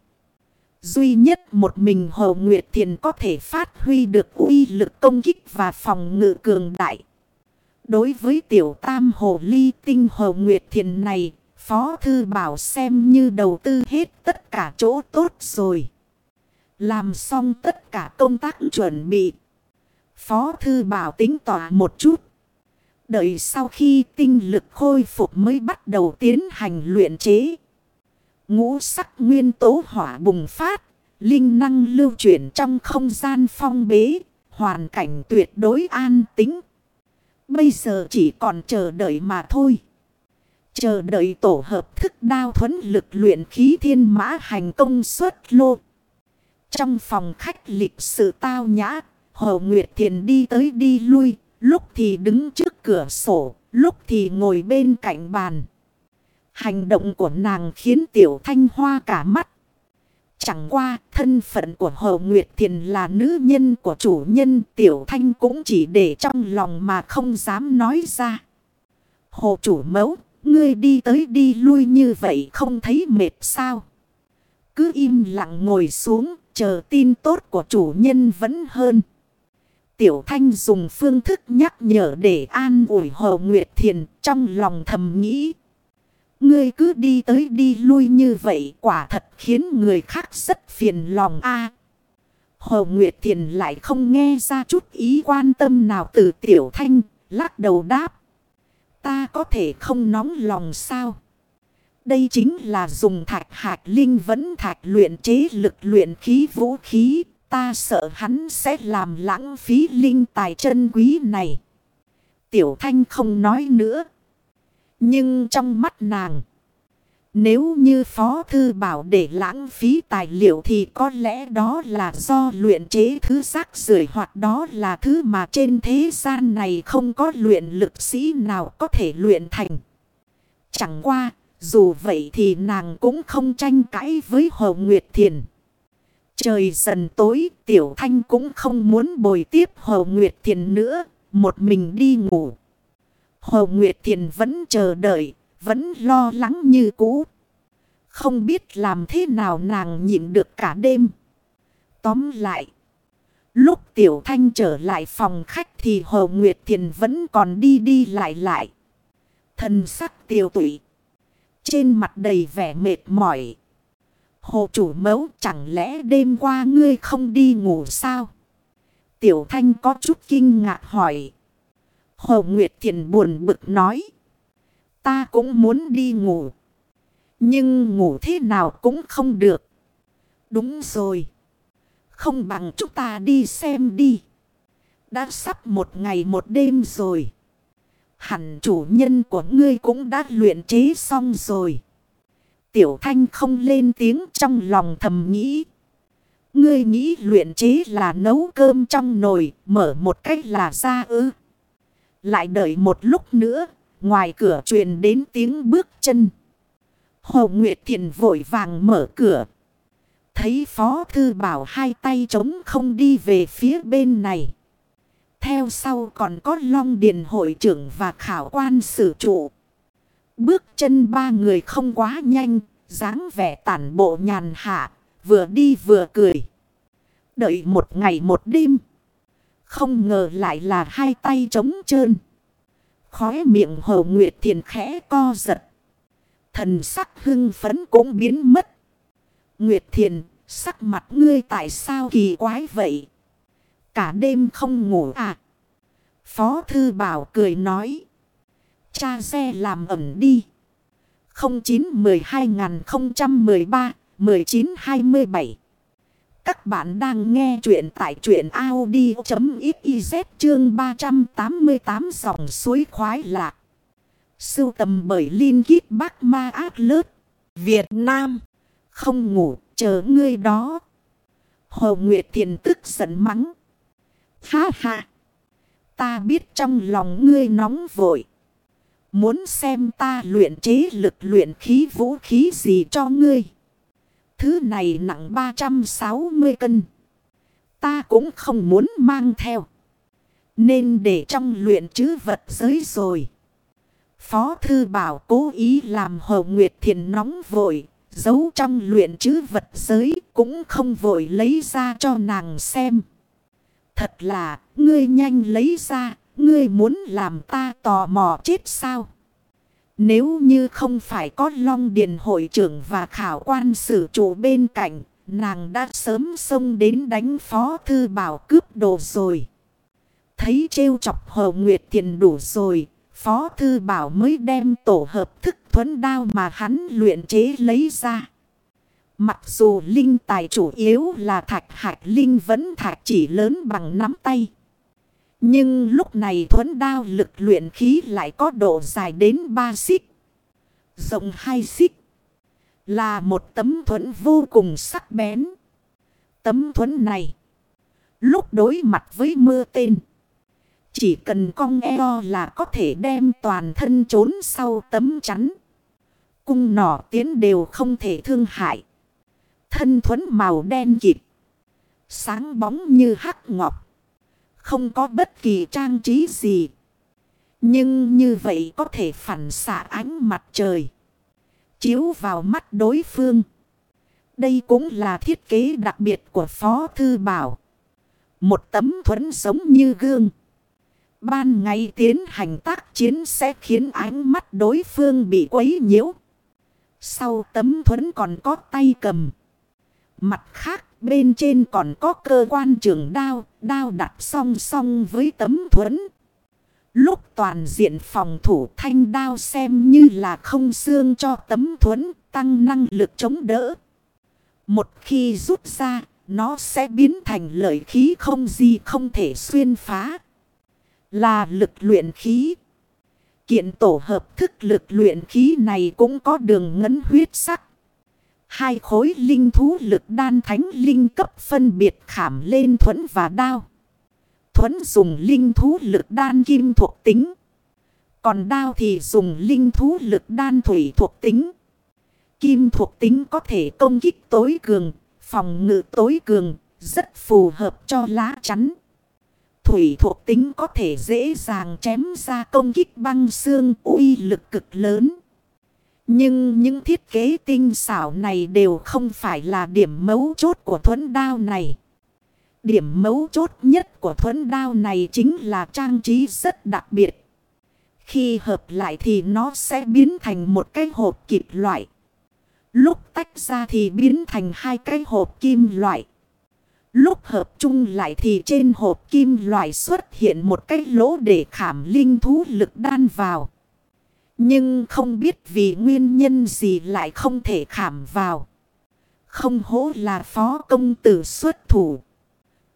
Duy nhất một mình Hồ Nguyệt Thiền có thể phát huy được uy lực công kích và phòng ngự cường đại. Đối với tiểu tam hồ ly tinh Hồ Nguyệt Thiền này, Phó Thư Bảo xem như đầu tư hết tất cả chỗ tốt rồi. Làm xong tất cả công tác chuẩn bị. Phó Thư Bảo tính tỏa một chút. Đợi sau khi tinh lực khôi phục mới bắt đầu tiến hành luyện chế. Ngũ sắc nguyên tố hỏa bùng phát. Linh năng lưu chuyển trong không gian phong bế. Hoàn cảnh tuyệt đối an tính. Bây giờ chỉ còn chờ đợi mà thôi. Chờ đợi tổ hợp thức đao thuẫn lực luyện khí thiên mã hành công suất lô. Trong phòng khách lịch sự tao nhã Hồ Nguyệt Thiền đi tới đi lui, lúc thì đứng trước cửa sổ, lúc thì ngồi bên cạnh bàn. Hành động của nàng khiến Tiểu Thanh Hoa cả mắt. Chẳng qua thân phận của Hồ Nguyệt Thiền là nữ nhân của chủ nhân Tiểu Thanh cũng chỉ để trong lòng mà không dám nói ra. Hồ chủ mẫu, ngươi đi tới đi lui như vậy không thấy mệt sao? Cứ im lặng ngồi xuống, chờ tin tốt của chủ nhân vẫn hơn. Tiểu Thanh dùng phương thức nhắc nhở để an ủi Hồ Nguyệt Thiền trong lòng thầm nghĩ. Ngươi cứ đi tới đi lui như vậy quả thật khiến người khác rất phiền lòng a Hồ Nguyệt Thiền lại không nghe ra chút ý quan tâm nào từ Tiểu Thanh, lắc đầu đáp. Ta có thể không nóng lòng sao? Đây chính là dùng thạch hạt linh vẫn thạch luyện chế lực luyện khí vũ khí. Ta sợ hắn sẽ làm lãng phí linh tài chân quý này. Tiểu Thanh không nói nữa. Nhưng trong mắt nàng. Nếu như Phó Thư Bảo để lãng phí tài liệu thì có lẽ đó là do luyện chế thứ rác rưởi hoặc đó là thứ mà trên thế gian này không có luyện lực sĩ nào có thể luyện thành. Chẳng qua, dù vậy thì nàng cũng không tranh cãi với Hồ Nguyệt Thiền. Trời dần tối, Tiểu Thanh cũng không muốn bồi tiếp Hồ Nguyệt Thiền nữa, một mình đi ngủ. Hồ Nguyệt Thiền vẫn chờ đợi, vẫn lo lắng như cũ. Không biết làm thế nào nàng nhịn được cả đêm. Tóm lại. Lúc Tiểu Thanh trở lại phòng khách thì Hồ Nguyệt Thiền vẫn còn đi đi lại lại. Thần sắc tiêu tụy. Trên mặt đầy vẻ mệt mỏi. Hồ chủ mẫu, chẳng lẽ đêm qua ngươi không đi ngủ sao? Tiểu Thanh có chút kinh ngạc hỏi. Hồ Nguyệt Thiền buồn bực nói. Ta cũng muốn đi ngủ. Nhưng ngủ thế nào cũng không được. Đúng rồi. Không bằng chúng ta đi xem đi. Đã sắp một ngày một đêm rồi. Hẳn chủ nhân của ngươi cũng đã luyện chế xong rồi. Tiểu thanh không lên tiếng trong lòng thầm nghĩ. Ngươi nghĩ luyện chế là nấu cơm trong nồi, mở một cách là ra ư. Lại đợi một lúc nữa, ngoài cửa truyền đến tiếng bước chân. Hồ Nguyệt Thiền vội vàng mở cửa. Thấy Phó Thư Bảo hai tay trống không đi về phía bên này. Theo sau còn có Long Điền hội trưởng và khảo quan sử trụ. Bước chân ba người không quá nhanh, dáng vẻ tản bộ nhàn hạ, vừa đi vừa cười. Đợi một ngày một đêm. Không ngờ lại là hai tay trống trơn. Khóe miệng Hồ Nguyệt Thiền khẽ co giật. Thần sắc hưng phấn cũng biến mất. Nguyệt Thiền, sắc mặt ngươi tại sao kỳ quái vậy? Cả đêm không ngủ à? Phó Thư Bảo cười nói. Cha xe làm ẩm đi. 09-12-013-19-27 Các bạn đang nghe chuyện tại chuyện Audi.xyz chương 388 dòng suối khoái lạc. Sưu tầm bởi Linh Kít Bắc Ma Ác Lớt. Việt Nam. Không ngủ, chờ ngươi đó. Hồ Nguyệt Thiền tức giận mắng. Ha ha. Ta biết trong lòng ngươi nóng vội. Muốn xem ta luyện chế lực luyện khí vũ khí gì cho ngươi. Thứ này nặng 360 cân. Ta cũng không muốn mang theo. Nên để trong luyện chứ vật giới rồi. Phó thư bảo cố ý làm Hồ Nguyệt Thiền nóng vội. Giấu trong luyện chứ vật giới cũng không vội lấy ra cho nàng xem. Thật là, ngươi nhanh lấy ra, ngươi muốn làm ta tò mò chết sao? Nếu như không phải có long điền hội trưởng và khảo quan sử chủ bên cạnh, nàng đã sớm xông đến đánh phó thư bảo cướp đồ rồi. Thấy trêu chọc hồ nguyệt thiền đủ rồi, phó thư bảo mới đem tổ hợp thức thuẫn đao mà hắn luyện chế lấy ra. Mặc dù linh tài chủ yếu là thạch hạch linh vẫn thạch chỉ lớn bằng nắm tay. Nhưng lúc này thuẫn đao lực luyện khí lại có độ dài đến 3 xích. Rộng 2 xích. Là một tấm thuẫn vô cùng sắc bén. Tấm thuẫn này. Lúc đối mặt với mưa tên. Chỉ cần cong eo là có thể đem toàn thân trốn sau tấm chắn. Cung nỏ tiến đều không thể thương hại. Thân thuẫn màu đen kịt. Sáng bóng như hắc ngọc. Không có bất kỳ trang trí gì. Nhưng như vậy có thể phản xạ ánh mặt trời. Chiếu vào mắt đối phương. Đây cũng là thiết kế đặc biệt của Phó Thư Bảo. Một tấm thuẫn giống như gương. Ban ngày tiến hành tác chiến sẽ khiến ánh mắt đối phương bị quấy nhiễu. Sau tấm thuẫn còn có tay cầm. Mặt khác bên trên còn có cơ quan trường đao, đao đặt song song với tấm thuẫn. Lúc toàn diện phòng thủ thanh đao xem như là không xương cho tấm thuẫn tăng năng lực chống đỡ. Một khi rút ra, nó sẽ biến thành lợi khí không gì không thể xuyên phá. Là lực luyện khí. Kiện tổ hợp thức lực luyện khí này cũng có đường ngấn huyết sắc. Hai khối linh thú lực đan thánh linh cấp phân biệt khảm lên thuẫn và đao. Thuẫn dùng linh thú lực đan kim thuộc tính. Còn đao thì dùng linh thú lực đan thủy thuộc tính. Kim thuộc tính có thể công kích tối cường, phòng ngự tối cường, rất phù hợp cho lá chắn. Thủy thuộc tính có thể dễ dàng chém ra công kích băng xương uy lực cực lớn. Nhưng những thiết kế tinh xảo này đều không phải là điểm mấu chốt của thuẫn đao này. Điểm mấu chốt nhất của thuẫn đao này chính là trang trí rất đặc biệt. Khi hợp lại thì nó sẽ biến thành một cái hộp kịp loại. Lúc tách ra thì biến thành hai cái hộp kim loại. Lúc hợp chung lại thì trên hộp kim loại xuất hiện một cái lỗ để khảm linh thú lực đan vào. Nhưng không biết vì nguyên nhân gì lại không thể khảm vào. Không hố là phó công tử xuất thủ.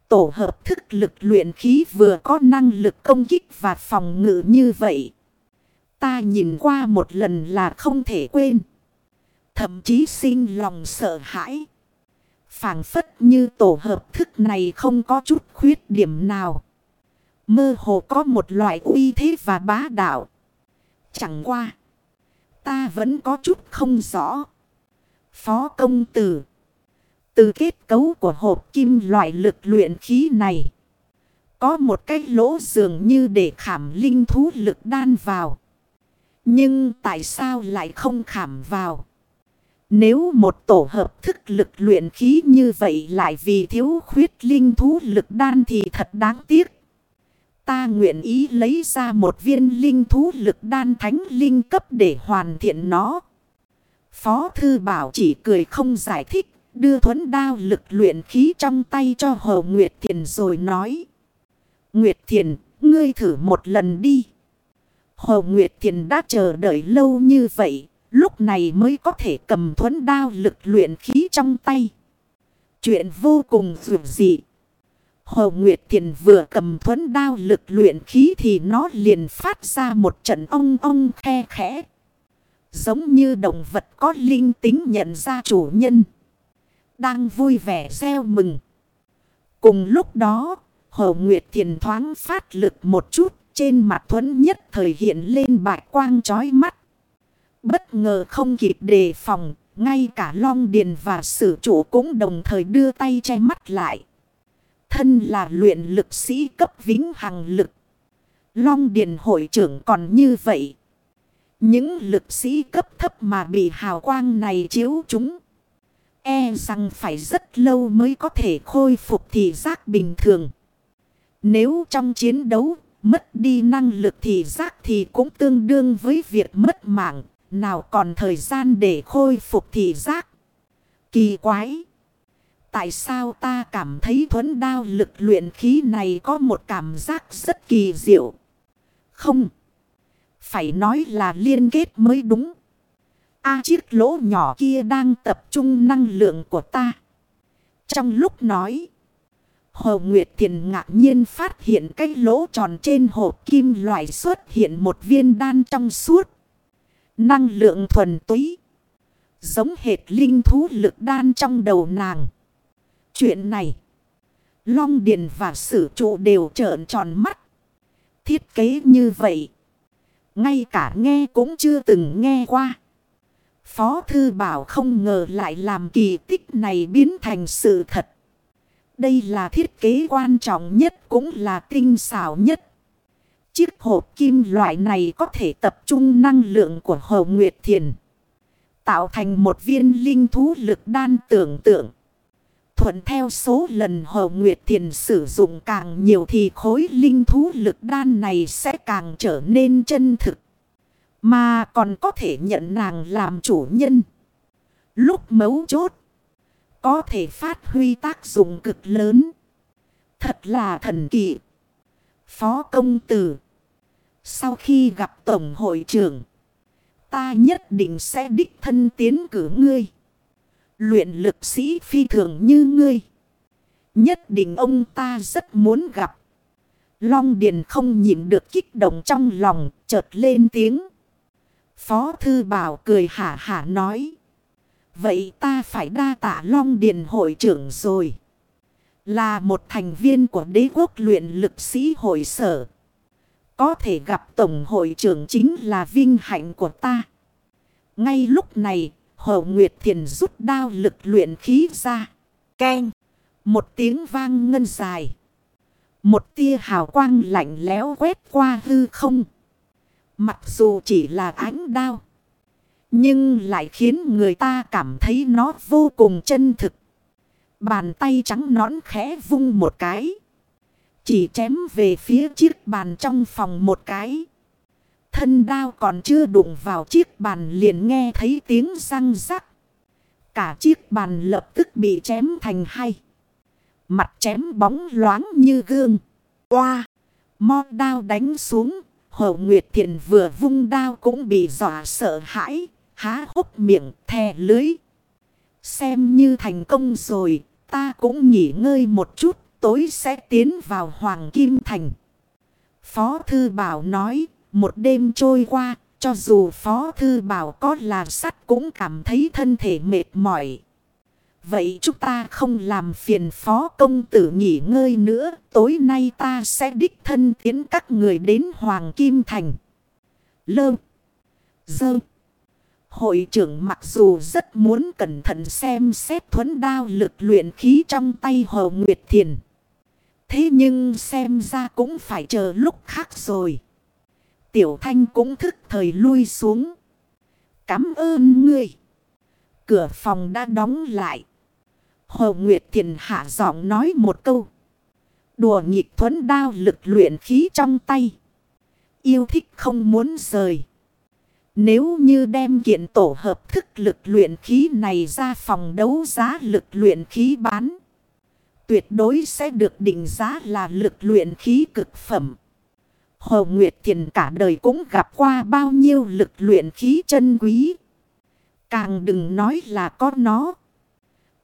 Tổ hợp thức lực luyện khí vừa có năng lực công kích và phòng ngự như vậy. Ta nhìn qua một lần là không thể quên. Thậm chí sinh lòng sợ hãi. phảng phất như tổ hợp thức này không có chút khuyết điểm nào. Mơ hồ có một loại uy thế và bá đạo. Chẳng qua. Ta vẫn có chút không rõ. Phó công tử. Từ kết cấu của hộp kim loại lực luyện khí này. Có một cái lỗ dường như để khảm linh thú lực đan vào. Nhưng tại sao lại không khảm vào? Nếu một tổ hợp thức lực luyện khí như vậy lại vì thiếu khuyết linh thú lực đan thì thật đáng tiếc. Ta nguyện ý lấy ra một viên linh thú lực đan thánh linh cấp để hoàn thiện nó. Phó thư bảo chỉ cười không giải thích, đưa thuấn đao lực luyện khí trong tay cho Hồ Nguyệt Thiền rồi nói. Nguyệt Thiền, ngươi thử một lần đi. Hồ Nguyệt Thiền đã chờ đợi lâu như vậy, lúc này mới có thể cầm thuấn đao lực luyện khí trong tay. Chuyện vô cùng dù dị. Hồ Nguyệt Thiền vừa cầm thuấn đao lực luyện khí thì nó liền phát ra một trận ong ong khe khẽ. Giống như động vật có linh tính nhận ra chủ nhân. Đang vui vẻ gieo mừng. Cùng lúc đó, Hồ Nguyệt Thiền thoáng phát lực một chút trên mặt thuấn nhất thời hiện lên bạch quang chói mắt. Bất ngờ không kịp đề phòng, ngay cả Long Điền và sử chủ cũng đồng thời đưa tay che mắt lại. Thân là luyện lực sĩ cấp vĩnh hằng lực. Long Điền hội trưởng còn như vậy. Những lực sĩ cấp thấp mà bị hào quang này chiếu chúng. E rằng phải rất lâu mới có thể khôi phục thị giác bình thường. Nếu trong chiến đấu, mất đi năng lực thị giác thì cũng tương đương với việc mất mạng. Nào còn thời gian để khôi phục thị giác. Kỳ quái. Tại sao ta cảm thấy thuẫn đao lực luyện khí này có một cảm giác rất kỳ diệu? Không. Phải nói là liên kết mới đúng. A chiếc lỗ nhỏ kia đang tập trung năng lượng của ta. Trong lúc nói. Hồ Nguyệt Thiền ngạc nhiên phát hiện cái lỗ tròn trên hộp kim loại xuất hiện một viên đan trong suốt. Năng lượng thuần túy. Giống hệt linh thú lực đan trong đầu nàng. Chuyện này. Long Điền và Sử trụ đều trợn tròn mắt. Thiết kế như vậy. Ngay cả nghe cũng chưa từng nghe qua. Phó Thư Bảo không ngờ lại làm kỳ tích này biến thành sự thật. Đây là thiết kế quan trọng nhất cũng là tinh xảo nhất. Chiếc hộp kim loại này có thể tập trung năng lượng của Hồ Nguyệt Thiền. Tạo thành một viên linh thú lực đan tưởng tượng. Thuận theo số lần Hồ Nguyệt Thiền sử dụng càng nhiều thì khối linh thú lực đan này sẽ càng trở nên chân thực. Mà còn có thể nhận nàng làm chủ nhân. Lúc mấu chốt. Có thể phát huy tác dụng cực lớn. Thật là thần kỳ. Phó công tử. Sau khi gặp Tổng hội trưởng. Ta nhất định sẽ đích thân tiến cử ngươi. Luyện lực sĩ phi thường như ngươi. Nhất định ông ta rất muốn gặp. Long Điền không nhịn được kích động trong lòng, chợt lên tiếng. Phó Thư Bảo cười hả hả nói. Vậy ta phải đa tạ Long Điền hội trưởng rồi. Là một thành viên của đế quốc luyện lực sĩ hội sở. Có thể gặp Tổng hội trưởng chính là vinh hạnh của ta. Ngay lúc này, Hậu Nguyệt Thiền rút đao lực luyện khí ra. keng, Một tiếng vang ngân dài. Một tia hào quang lạnh lẽo quét qua hư không. Mặc dù chỉ là ánh đao. Nhưng lại khiến người ta cảm thấy nó vô cùng chân thực. Bàn tay trắng nõn khẽ vung một cái. Chỉ chém về phía chiếc bàn trong phòng một cái. Thân đao còn chưa đụng vào chiếc bàn liền nghe thấy tiếng răng rắc. Cả chiếc bàn lập tức bị chém thành hai. Mặt chém bóng loáng như gương. Qua. Mo đao đánh xuống. Hồ Nguyệt Thiện vừa vung đao cũng bị dọa sợ hãi. Há hốc miệng, thè lưới. Xem như thành công rồi. Ta cũng nghỉ ngơi một chút. Tối sẽ tiến vào Hoàng Kim Thành. Phó Thư Bảo nói. Một đêm trôi qua. Cho dù Phó Thư Bảo có là sắt cũng cảm thấy thân thể mệt mỏi. Vậy chúng ta không làm phiền phó công tử nghỉ ngơi nữa. Tối nay ta sẽ đích thân tiến các người đến Hoàng Kim Thành. Lơ. Dơ. Hội trưởng mặc dù rất muốn cẩn thận xem xét thuấn đao lực luyện khí trong tay Hồ Nguyệt Thiền. Thế nhưng xem ra cũng phải chờ lúc khác rồi. Tiểu Thanh cũng thức thời lui xuống. Cảm ơn ngươi. Cửa phòng đã đóng lại. Hồ Nguyệt Thiền hạ giọng nói một câu. Đùa nghịch thuấn đao lực luyện khí trong tay. Yêu thích không muốn rời. Nếu như đem kiện tổ hợp thức lực luyện khí này ra phòng đấu giá lực luyện khí bán. Tuyệt đối sẽ được định giá là lực luyện khí cực phẩm. Hồ Nguyệt Thiền cả đời cũng gặp qua bao nhiêu lực luyện khí chân quý. Càng đừng nói là có nó.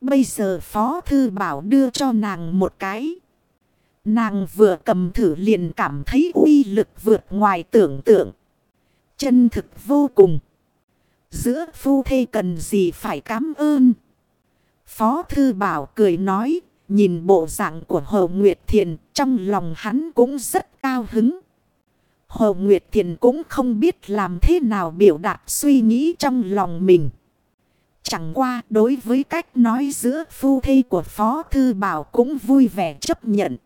Bây giờ Phó Thư Bảo đưa cho nàng một cái. Nàng vừa cầm thử liền cảm thấy uy lực vượt ngoài tưởng tượng. Chân thực vô cùng. Giữa phu thê cần gì phải cảm ơn. Phó Thư Bảo cười nói, nhìn bộ dạng của Hồ Nguyệt Thiền, trong lòng hắn cũng rất cao hứng. Hồ Nguyệt Thiền cũng không biết làm thế nào biểu đạt suy nghĩ trong lòng mình. Chẳng qua đối với cách nói giữa phu thê của Phó Thư Bảo cũng vui vẻ chấp nhận.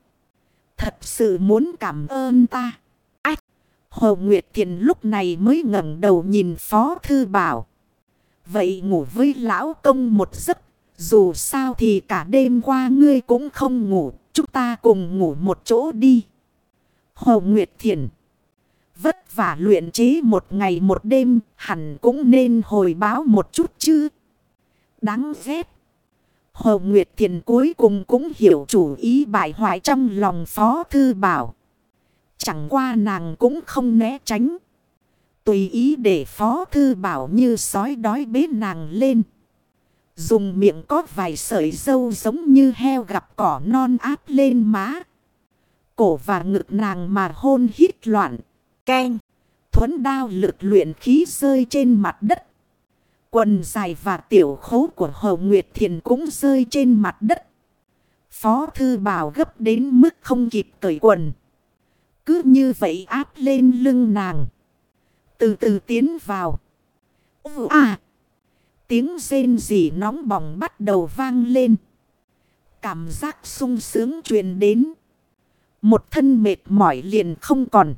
Thật sự muốn cảm ơn ta. Ách! Hồ Nguyệt Thiền lúc này mới ngẩng đầu nhìn Phó Thư Bảo. Vậy ngủ với lão công một giấc. Dù sao thì cả đêm qua ngươi cũng không ngủ. Chúng ta cùng ngủ một chỗ đi. Hồ Nguyệt Thiền. Vất vả luyện chế một ngày một đêm. Hẳn cũng nên hồi báo một chút chứ đáng ghét. Hồ Nguyệt Thiền cuối cùng cũng hiểu chủ ý bại hoại trong lòng Phó Thư Bảo. Chẳng qua nàng cũng không né tránh. Tùy ý để Phó Thư Bảo như sói đói bế nàng lên. Dùng miệng có vài sợi dâu giống như heo gặp cỏ non áp lên má. Cổ và ngực nàng mà hôn hít loạn keng, Thuấn đao lực luyện khí rơi trên mặt đất. Quần dài và tiểu khấu của Hồ Nguyệt Thiền cũng rơi trên mặt đất. Phó thư bảo gấp đến mức không kịp cởi quần. Cứ như vậy áp lên lưng nàng. Từ từ tiến vào. À! Tiếng rên rỉ nóng bỏng bắt đầu vang lên. Cảm giác sung sướng truyền đến. Một thân mệt mỏi liền không còn.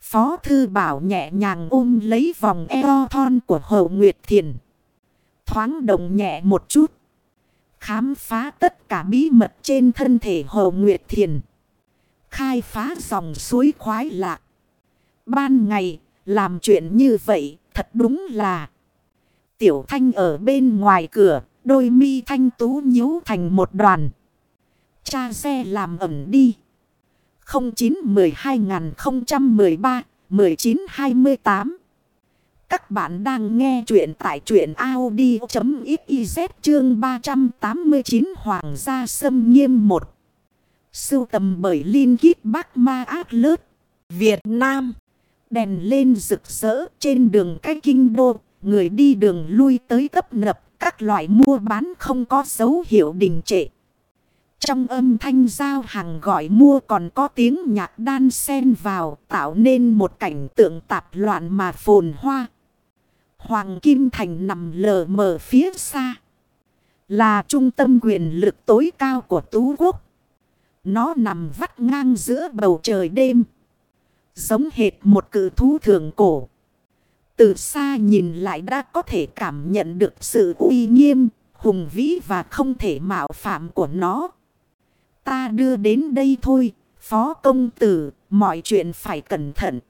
Phó Thư Bảo nhẹ nhàng ôm lấy vòng eo thon của Hậu Nguyệt Thiền. Thoáng động nhẹ một chút. Khám phá tất cả bí mật trên thân thể Hậu Nguyệt Thiền. Khai phá dòng suối khoái lạc. Ban ngày, làm chuyện như vậy, thật đúng là... Tiểu Thanh ở bên ngoài cửa, đôi mi thanh tú nhíu thành một đoàn. Cha xe làm ẩm đi. 09-12-013-1928 Các bạn đang nghe chuyện tại chuyện Audi.xyz chương 389 Hoàng gia sâm nghiêm 1 Sưu tầm bởi Linh Kít Bắc Ma Ác Lớt Việt Nam. Đèn lên rực rỡ trên đường cách kinh đô, Người đi đường lui tới tấp nập, Các loại mua bán không có dấu hiệu đình trệ trong âm thanh giao hàng gọi mua còn có tiếng nhạc đan xen vào tạo nên một cảnh tượng tạp loạn mà phồn hoa. Hoàng Kim Thành nằm lờ mờ phía xa. Là trung tâm quyền lực tối cao của Tú Quốc. Nó nằm vắt ngang giữa bầu trời đêm. Giống hệt một cự thú thường cổ. Từ xa nhìn lại đã có thể cảm nhận được sự uy nghiêm, hùng vĩ và không thể mạo phạm của nó. Ta đưa đến đây thôi, phó công tử, mọi chuyện phải cẩn thận.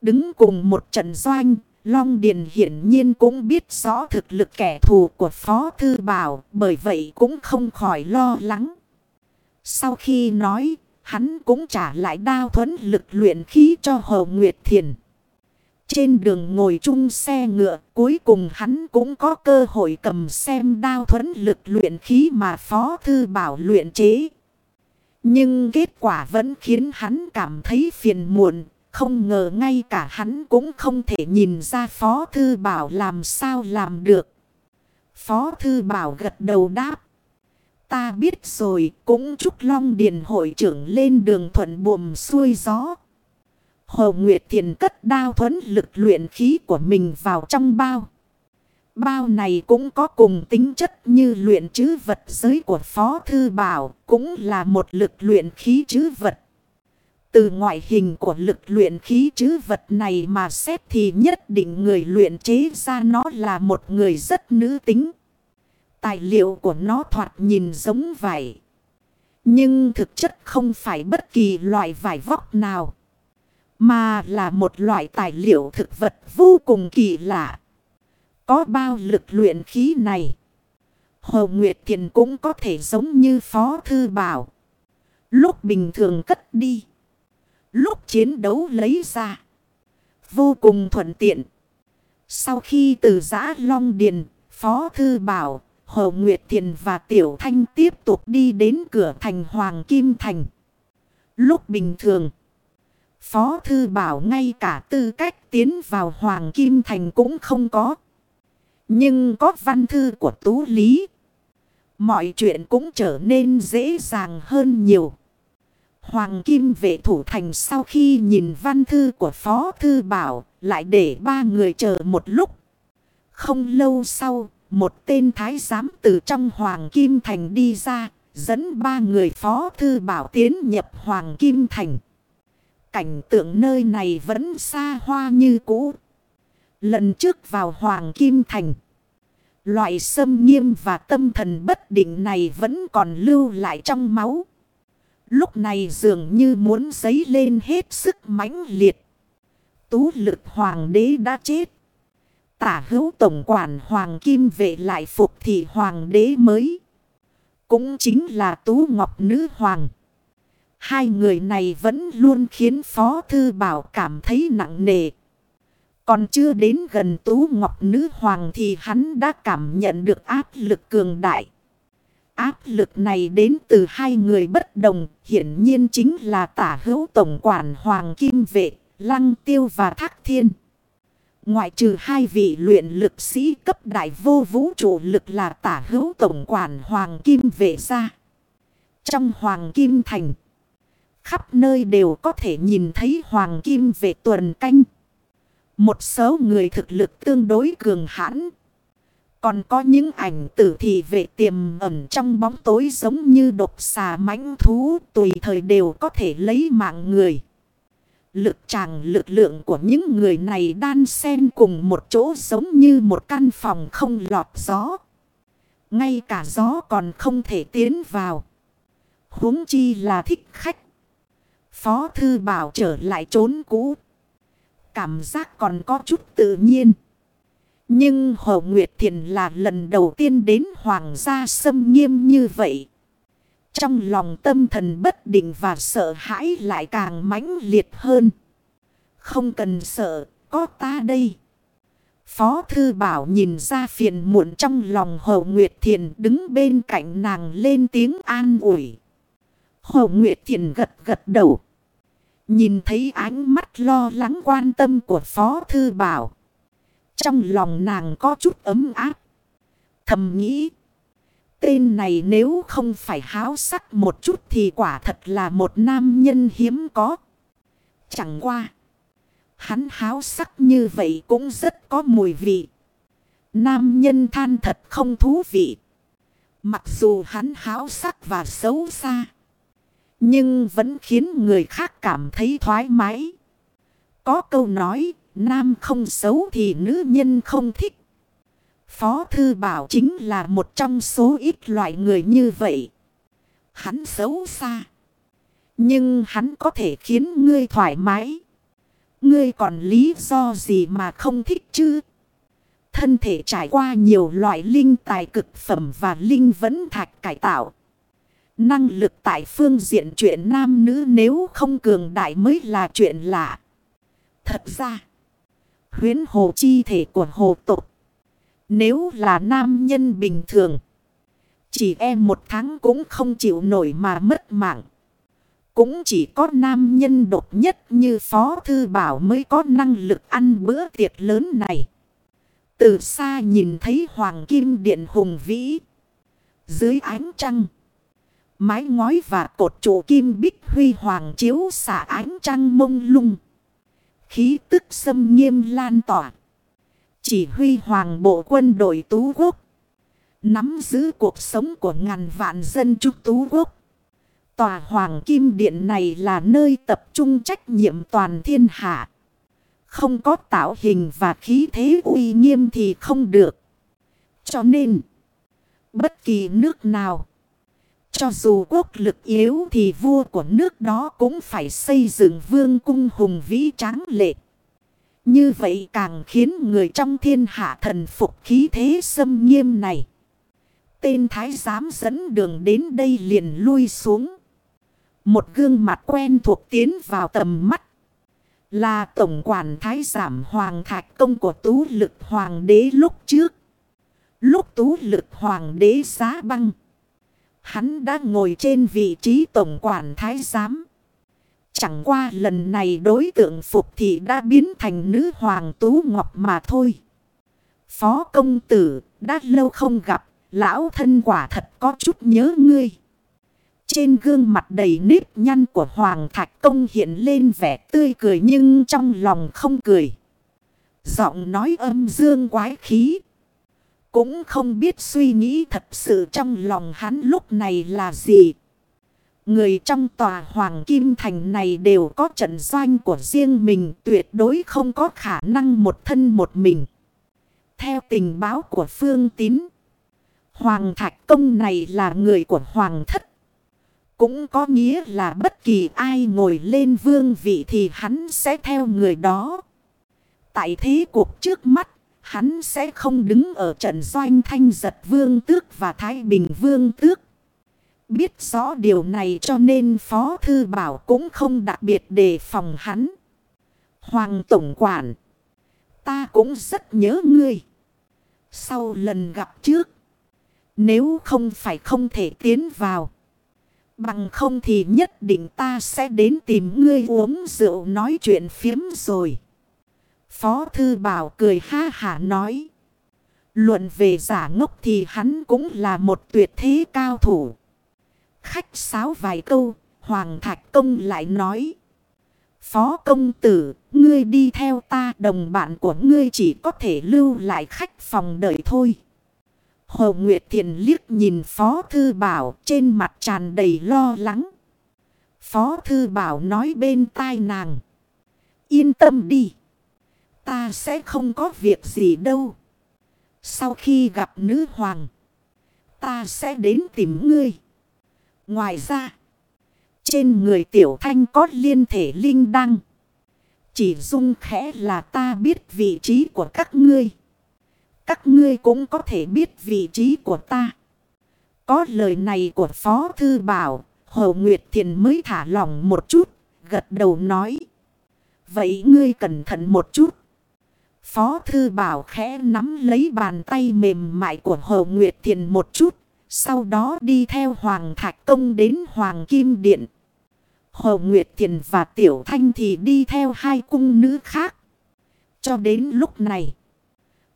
Đứng cùng một trận doanh, Long Điền hiển nhiên cũng biết rõ thực lực kẻ thù của Phó Thư Bảo, bởi vậy cũng không khỏi lo lắng. Sau khi nói, hắn cũng trả lại đao thuẫn lực luyện khí cho Hồ Nguyệt Thiền. Trên đường ngồi chung xe ngựa, cuối cùng hắn cũng có cơ hội cầm xem đao thuẫn lực luyện khí mà Phó Thư Bảo luyện chế. Nhưng kết quả vẫn khiến hắn cảm thấy phiền muộn, không ngờ ngay cả hắn cũng không thể nhìn ra Phó Thư Bảo làm sao làm được. Phó Thư Bảo gật đầu đáp. Ta biết rồi, cũng chúc Long Điền hội trưởng lên đường thuận buồm xuôi gió. Hồ Nguyệt Thiền cất đao thuẫn lực luyện khí của mình vào trong bao. Bao này cũng có cùng tính chất như luyện chứ vật giới của Phó Thư Bảo, cũng là một lực luyện khí chứ vật. Từ ngoại hình của lực luyện khí chứ vật này mà xét thì nhất định người luyện chế ra nó là một người rất nữ tính. Tài liệu của nó thoạt nhìn giống vải. Nhưng thực chất không phải bất kỳ loại vải vóc nào. Mà là một loại tài liệu thực vật vô cùng kỳ lạ. Có bao lực luyện khí này. Hồ Nguyệt Thiền cũng có thể giống như Phó Thư Bảo. Lúc bình thường cất đi. Lúc chiến đấu lấy ra. Vô cùng thuận tiện. Sau khi từ giã Long Điền, Phó Thư Bảo, Hồ Nguyệt Thiền và Tiểu Thanh tiếp tục đi đến cửa thành Hoàng Kim Thành. Lúc bình thường, Phó Thư Bảo ngay cả tư cách tiến vào Hoàng Kim Thành cũng không có. Nhưng có văn thư của Tú Lý. Mọi chuyện cũng trở nên dễ dàng hơn nhiều. Hoàng Kim vệ thủ thành sau khi nhìn văn thư của Phó Thư Bảo lại để ba người chờ một lúc. Không lâu sau, một tên thái giám từ trong Hoàng Kim Thành đi ra, dẫn ba người Phó Thư Bảo tiến nhập Hoàng Kim Thành. Cảnh tượng nơi này vẫn xa hoa như cũ. Lần trước vào Hoàng Kim Thành. Loại sâm nghiêm và tâm thần bất định này vẫn còn lưu lại trong máu. Lúc này dường như muốn giấy lên hết sức mãnh liệt. Tú lực hoàng đế đã chết. Tả hữu tổng quản hoàng kim vệ lại phục thì hoàng đế mới. Cũng chính là Tú Ngọc Nữ Hoàng. Hai người này vẫn luôn khiến Phó Thư Bảo cảm thấy nặng nề. Còn chưa đến gần Tú Ngọc Nữ Hoàng thì hắn đã cảm nhận được áp lực cường đại. Áp lực này đến từ hai người bất đồng, hiển nhiên chính là tả hữu tổng quản Hoàng Kim Vệ, Lăng Tiêu và Thác Thiên. Ngoại trừ hai vị luyện lực sĩ cấp đại vô vũ trụ lực là tả hữu tổng quản Hoàng Kim Vệ ra. Trong Hoàng Kim Thành, khắp nơi đều có thể nhìn thấy Hoàng Kim Vệ tuần canh. Một số người thực lực tương đối cường hãn. Còn có những ảnh tử thì vệ tiềm ẩn trong bóng tối giống như độc xà mãnh thú, tùy thời đều có thể lấy mạng người. Lực tràng lực lượng của những người này đan xen cùng một chỗ giống như một căn phòng không lọt gió. Ngay cả gió còn không thể tiến vào. huống chi là thích khách. Phó thư bảo trở lại trốn cũ. Cảm giác còn có chút tự nhiên. Nhưng Hồ Nguyệt Thiền là lần đầu tiên đến Hoàng gia xâm nghiêm như vậy. Trong lòng tâm thần bất định và sợ hãi lại càng mãnh liệt hơn. Không cần sợ, có ta đây. Phó Thư Bảo nhìn ra phiền muộn trong lòng Hồ Nguyệt Thiền đứng bên cạnh nàng lên tiếng an ủi. Hồ Nguyệt Thiền gật gật đầu. Nhìn thấy ánh mắt lo lắng quan tâm của Phó Thư Bảo. Trong lòng nàng có chút ấm áp. Thầm nghĩ. Tên này nếu không phải háo sắc một chút thì quả thật là một nam nhân hiếm có. Chẳng qua. Hắn háo sắc như vậy cũng rất có mùi vị. Nam nhân than thật không thú vị. Mặc dù hắn háo sắc và xấu xa. Nhưng vẫn khiến người khác cảm thấy thoải mái. Có câu nói, nam không xấu thì nữ nhân không thích. Phó Thư Bảo chính là một trong số ít loại người như vậy. Hắn xấu xa. Nhưng hắn có thể khiến ngươi thoải mái. Ngươi còn lý do gì mà không thích chứ? Thân thể trải qua nhiều loại linh tài cực phẩm và linh vấn thạch cải tạo. Năng lực tại phương diện chuyện nam nữ nếu không cường đại mới là chuyện lạ. Thật ra, huyến hồ chi thể của hồ tộc Nếu là nam nhân bình thường, chỉ em một tháng cũng không chịu nổi mà mất mạng. Cũng chỉ có nam nhân độc nhất như Phó Thư Bảo mới có năng lực ăn bữa tiệc lớn này. Từ xa nhìn thấy Hoàng Kim Điện hùng vĩ. Dưới ánh trăng. Mái ngói và cột trụ kim bích huy hoàng chiếu xả ánh trăng mông lung. Khí tức xâm nghiêm lan tỏa. Chỉ huy hoàng bộ quân đội Tú Quốc. Nắm giữ cuộc sống của ngàn vạn dân chúc Tú Quốc. Tòa Hoàng Kim Điện này là nơi tập trung trách nhiệm toàn thiên hạ. Không có tạo hình và khí thế uy nghiêm thì không được. Cho nên, bất kỳ nước nào, cho dù quốc lực yếu thì vua của nước đó cũng phải xây dựng vương cung hùng vĩ tráng lệ. Như vậy càng khiến người trong thiên hạ thần phục khí thế xâm nghiêm này. Tên thái giám dẫn đường đến đây liền lui xuống. Một gương mặt quen thuộc tiến vào tầm mắt. Là tổng quản thái giảm hoàng thạch công của tú lực hoàng đế lúc trước. Lúc tú lực hoàng đế giá băng. Hắn đã ngồi trên vị trí tổng quản thái giám. Chẳng qua lần này đối tượng phục thị đã biến thành nữ hoàng tú ngọc mà thôi. Phó công tử đã lâu không gặp, lão thân quả thật có chút nhớ ngươi. Trên gương mặt đầy nếp nhăn của Hoàng Thạch Công hiện lên vẻ tươi cười nhưng trong lòng không cười. Giọng nói âm dương quái khí. Cũng không biết suy nghĩ thật sự trong lòng hắn lúc này là gì. Người trong tòa Hoàng Kim Thành này đều có trận doanh của riêng mình tuyệt đối không có khả năng một thân một mình. Theo tình báo của Phương Tín, Hoàng Thạch Công này là người của Hoàng Thất. Cũng có nghĩa là bất kỳ ai ngồi lên vương vị thì hắn sẽ theo người đó. Tại thế cuộc trước mắt, hắn sẽ không đứng ở trận doanh thanh giật vương tước và thái bình vương tước. Biết rõ điều này cho nên Phó Thư Bảo cũng không đặc biệt đề phòng hắn. Hoàng Tổng Quản, ta cũng rất nhớ ngươi. Sau lần gặp trước, nếu không phải không thể tiến vào. Bằng không thì nhất định ta sẽ đến tìm ngươi uống rượu nói chuyện phiếm rồi. Phó Thư Bảo cười ha hả nói. Luận về giả ngốc thì hắn cũng là một tuyệt thế cao thủ. Khách sáo vài câu, Hoàng Thạch Công lại nói. Phó công tử, ngươi đi theo ta đồng bạn của ngươi chỉ có thể lưu lại khách phòng đợi thôi. Hồ Nguyệt Thiền liếc nhìn Phó Thư Bảo trên mặt tràn đầy lo lắng. Phó Thư Bảo nói bên tai nàng. Yên tâm đi. Ta sẽ không có việc gì đâu. Sau khi gặp nữ hoàng. Ta sẽ đến tìm ngươi. Ngoài ra. Trên người tiểu thanh có liên thể linh đăng. Chỉ dung khẽ là ta biết vị trí của các ngươi. Các ngươi cũng có thể biết vị trí của ta. Có lời này của Phó Thư Bảo, Hồ Nguyệt Thiền mới thả lòng một chút, gật đầu nói. Vậy ngươi cẩn thận một chút. Phó Thư Bảo khẽ nắm lấy bàn tay mềm mại của Hồ Nguyệt Thiền một chút. Sau đó đi theo Hoàng Thạch Công đến Hoàng Kim Điện. Hồ Nguyệt Thiền và Tiểu Thanh thì đi theo hai cung nữ khác. Cho đến lúc này.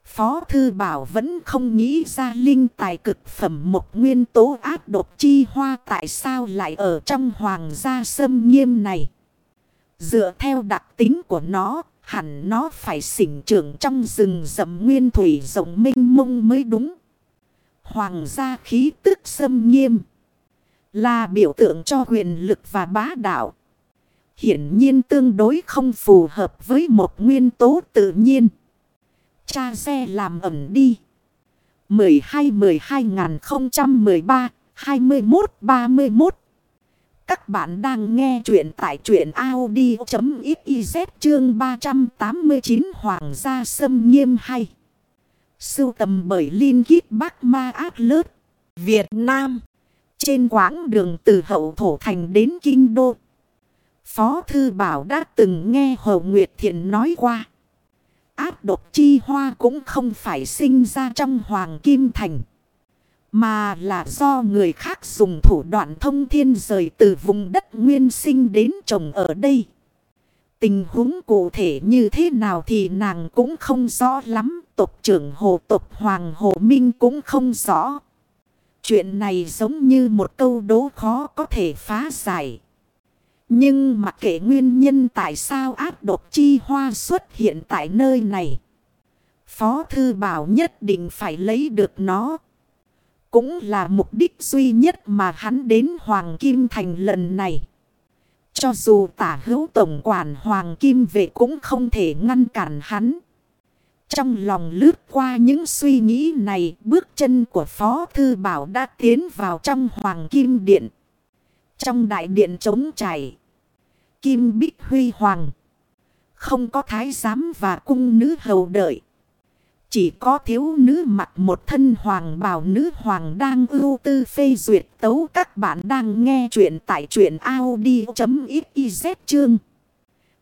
Phó Thư Bảo vẫn không nghĩ ra linh tài cực phẩm một nguyên tố ác độc chi hoa tại sao lại ở trong hoàng gia sâm nghiêm này. Dựa theo đặc tính của nó, hẳn nó phải sinh trưởng trong rừng rậm nguyên thủy rộng minh mông mới đúng. Hoàng gia khí tức xâm nghiêm. Là biểu tượng cho quyền lực và bá đạo. Hiển nhiên tương đối không phù hợp với một nguyên tố tự nhiên. Cha xe làm ẩm đi. 12-12-013-21-31 các bạn đang nghe chuyện tại truyện Audi.xyz chương 389 Hoàng gia sâm nghiêm hay. Sưu tầm bởi Linh Ghiết Bắc Ma Át Lớt, Việt Nam. Trên quãng đường từ hậu thổ thành đến Kinh Đô. Phó Thư Bảo đã từng nghe Hồ Nguyệt Thiện nói qua. Áp độc chi hoa cũng không phải sinh ra trong Hoàng Kim Thành. Mà là do người khác dùng thủ đoạn thông thiên rời từ vùng đất nguyên sinh đến trồng ở đây. Tình huống cụ thể như thế nào thì nàng cũng không rõ lắm. Tộc trưởng hồ, tộc Hoàng Hồ Minh cũng không rõ. Chuyện này giống như một câu đố khó có thể phá giải. Nhưng mặc kệ nguyên nhân tại sao ác độc chi hoa xuất hiện tại nơi này. Phó Thư Bảo nhất định phải lấy được nó. Cũng là mục đích duy nhất mà hắn đến Hoàng Kim Thành lần này. Cho dù tả hữu tổng quản Hoàng Kim về cũng không thể ngăn cản hắn. Trong lòng lướt qua những suy nghĩ này, bước chân của Phó Thư Bảo đã tiến vào trong Hoàng Kim Điện. Trong đại điện trống chảy, Kim Bích Huy Hoàng, không có thái giám và cung nữ hầu đợi. Chỉ có thiếu nữ mặc một thân hoàng bào nữ hoàng đang ưu tư phê duyệt tấu các bạn đang nghe chuyện tại truyện Audi.xyz chương.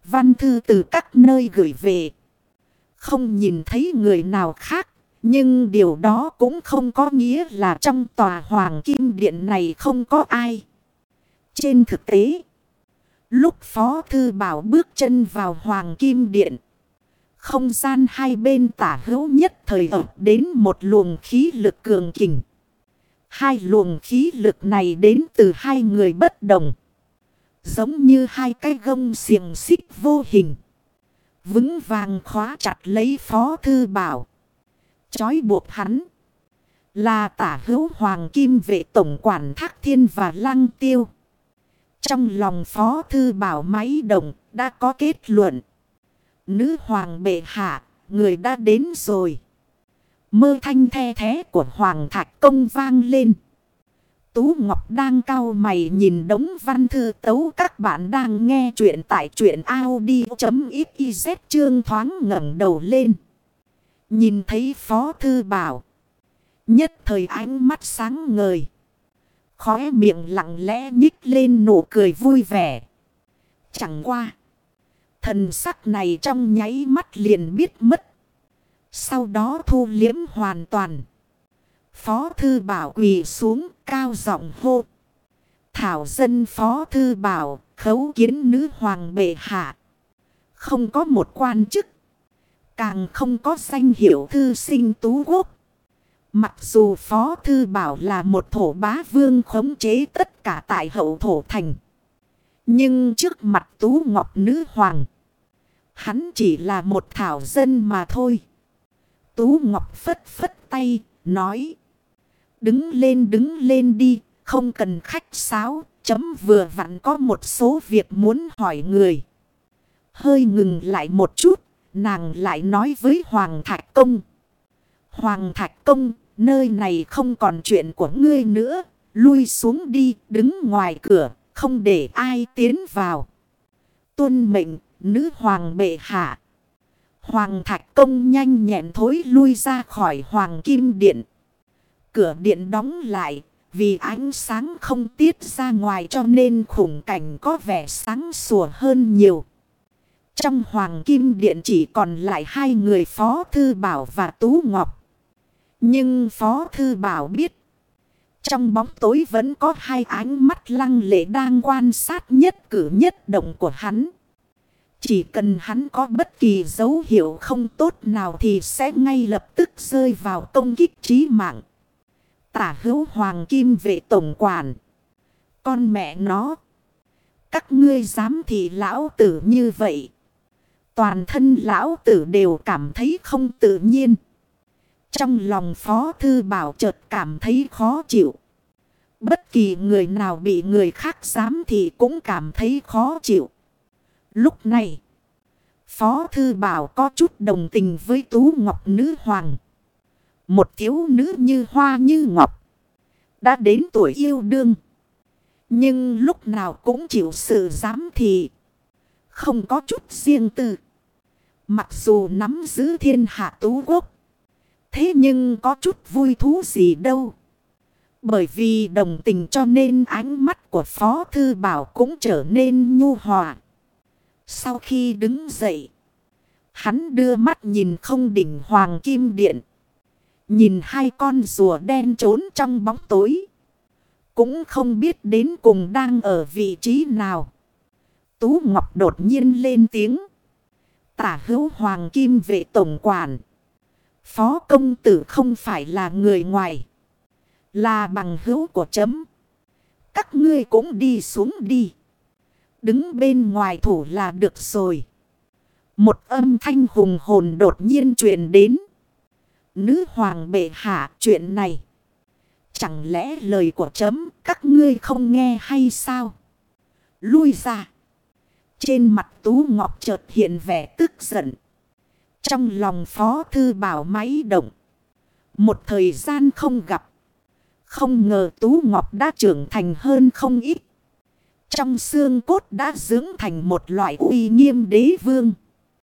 Văn thư từ các nơi gửi về. Không nhìn thấy người nào khác. Nhưng điều đó cũng không có nghĩa là trong tòa hoàng kim điện này không có ai. Trên thực tế, lúc Phó Thư Bảo bước chân vào hoàng kim điện, không gian hai bên tả hữu nhất thời ập đến một luồng khí lực cường kình. Hai luồng khí lực này đến từ hai người bất đồng. Giống như hai cái gông xiềng xích vô hình. Vững vàng khóa chặt lấy phó thư bảo. Chói buộc hắn. Là tả hữu hoàng kim vệ tổng quản thác thiên và lăng tiêu. Trong lòng phó thư bảo máy đồng đã có kết luận. Nữ hoàng bệ hạ, người đã đến rồi. Mơ thanh the thế của hoàng thạch công vang lên. Tú Ngọc đang cao mày nhìn đống văn thư tấu các bạn đang nghe chuyện tại chuyện Audi.xyz chương thoáng ngẩng đầu lên. Nhìn thấy Phó Thư Bảo. Nhất thời ánh mắt sáng ngời. Khóe miệng lặng lẽ nhích lên nụ cười vui vẻ. Chẳng qua. Thần sắc này trong nháy mắt liền biết mất. Sau đó thu liếm hoàn toàn. Phó thư bảo quỳ xuống cao giọng hô. Thảo dân phó thư bảo, khấu kiến nữ hoàng bệ hạ. Không có một quan chức. Càng không có danh hiệu thư sinh tú quốc. Mặc dù phó thư bảo là một thổ bá vương khống chế tất cả tại hậu thổ thành. Nhưng trước mặt tú ngọc nữ hoàng. Hắn chỉ là một thảo dân mà thôi. Tú Ngọc phất phất tay, nói. Đứng lên đứng lên đi, không cần khách sáo, chấm vừa vặn có một số việc muốn hỏi người. Hơi ngừng lại một chút, nàng lại nói với Hoàng Thạch Công. Hoàng Thạch Công, nơi này không còn chuyện của ngươi nữa, lui xuống đi, đứng ngoài cửa, không để ai tiến vào. Tuân mệnh, nữ hoàng bệ hạ. Hoàng thạch công nhanh nhẹn thối lui ra khỏi hoàng kim điện. Cửa điện đóng lại, vì ánh sáng không tiết ra ngoài cho nên khủng cảnh có vẻ sáng sủa hơn nhiều. Trong hoàng kim điện chỉ còn lại hai người Phó Thư Bảo và Tú Ngọc. Nhưng Phó Thư Bảo biết. Trong bóng tối vẫn có hai ánh mắt lăng lệ đang quan sát nhất cử nhất động của hắn. Chỉ cần hắn có bất kỳ dấu hiệu không tốt nào thì sẽ ngay lập tức rơi vào công kích trí mạng. Tả hữu hoàng kim vệ tổng quản. Con mẹ nó. Các ngươi dám thì lão tử như vậy. Toàn thân lão tử đều cảm thấy không tự nhiên. Trong lòng Phó Thư Bảo chợt cảm thấy khó chịu. Bất kỳ người nào bị người khác dám thì cũng cảm thấy khó chịu. Lúc này, Phó Thư Bảo có chút đồng tình với Tú Ngọc Nữ Hoàng. Một thiếu nữ như hoa như ngọc. Đã đến tuổi yêu đương. Nhưng lúc nào cũng chịu sự dám thì. Không có chút riêng tư. Mặc dù nắm giữ thiên hạ tú quốc. Thế nhưng có chút vui thú gì đâu. Bởi vì đồng tình cho nên ánh mắt của Phó Thư Bảo cũng trở nên nhu hòa. Sau khi đứng dậy, hắn đưa mắt nhìn không đỉnh Hoàng Kim Điện. Nhìn hai con rùa đen trốn trong bóng tối. Cũng không biết đến cùng đang ở vị trí nào. Tú Ngọc đột nhiên lên tiếng. Tả hữu Hoàng Kim vệ tổng quản. Phó công tử không phải là người ngoài. Là bằng hữu của chấm. Các ngươi cũng đi xuống đi. Đứng bên ngoài thủ là được rồi. Một âm thanh hùng hồn đột nhiên truyền đến. Nữ hoàng bệ hạ, chuyện này. Chẳng lẽ lời của chấm các ngươi không nghe hay sao? Lui ra. Trên mặt Tú Ngọc chợt hiện vẻ tức giận. Trong lòng Phó Thư Bảo máy động. Một thời gian không gặp. Không ngờ Tú Ngọc đã trưởng thành hơn không ít. Trong xương cốt đã dưỡng thành một loại uy nghiêm đế vương.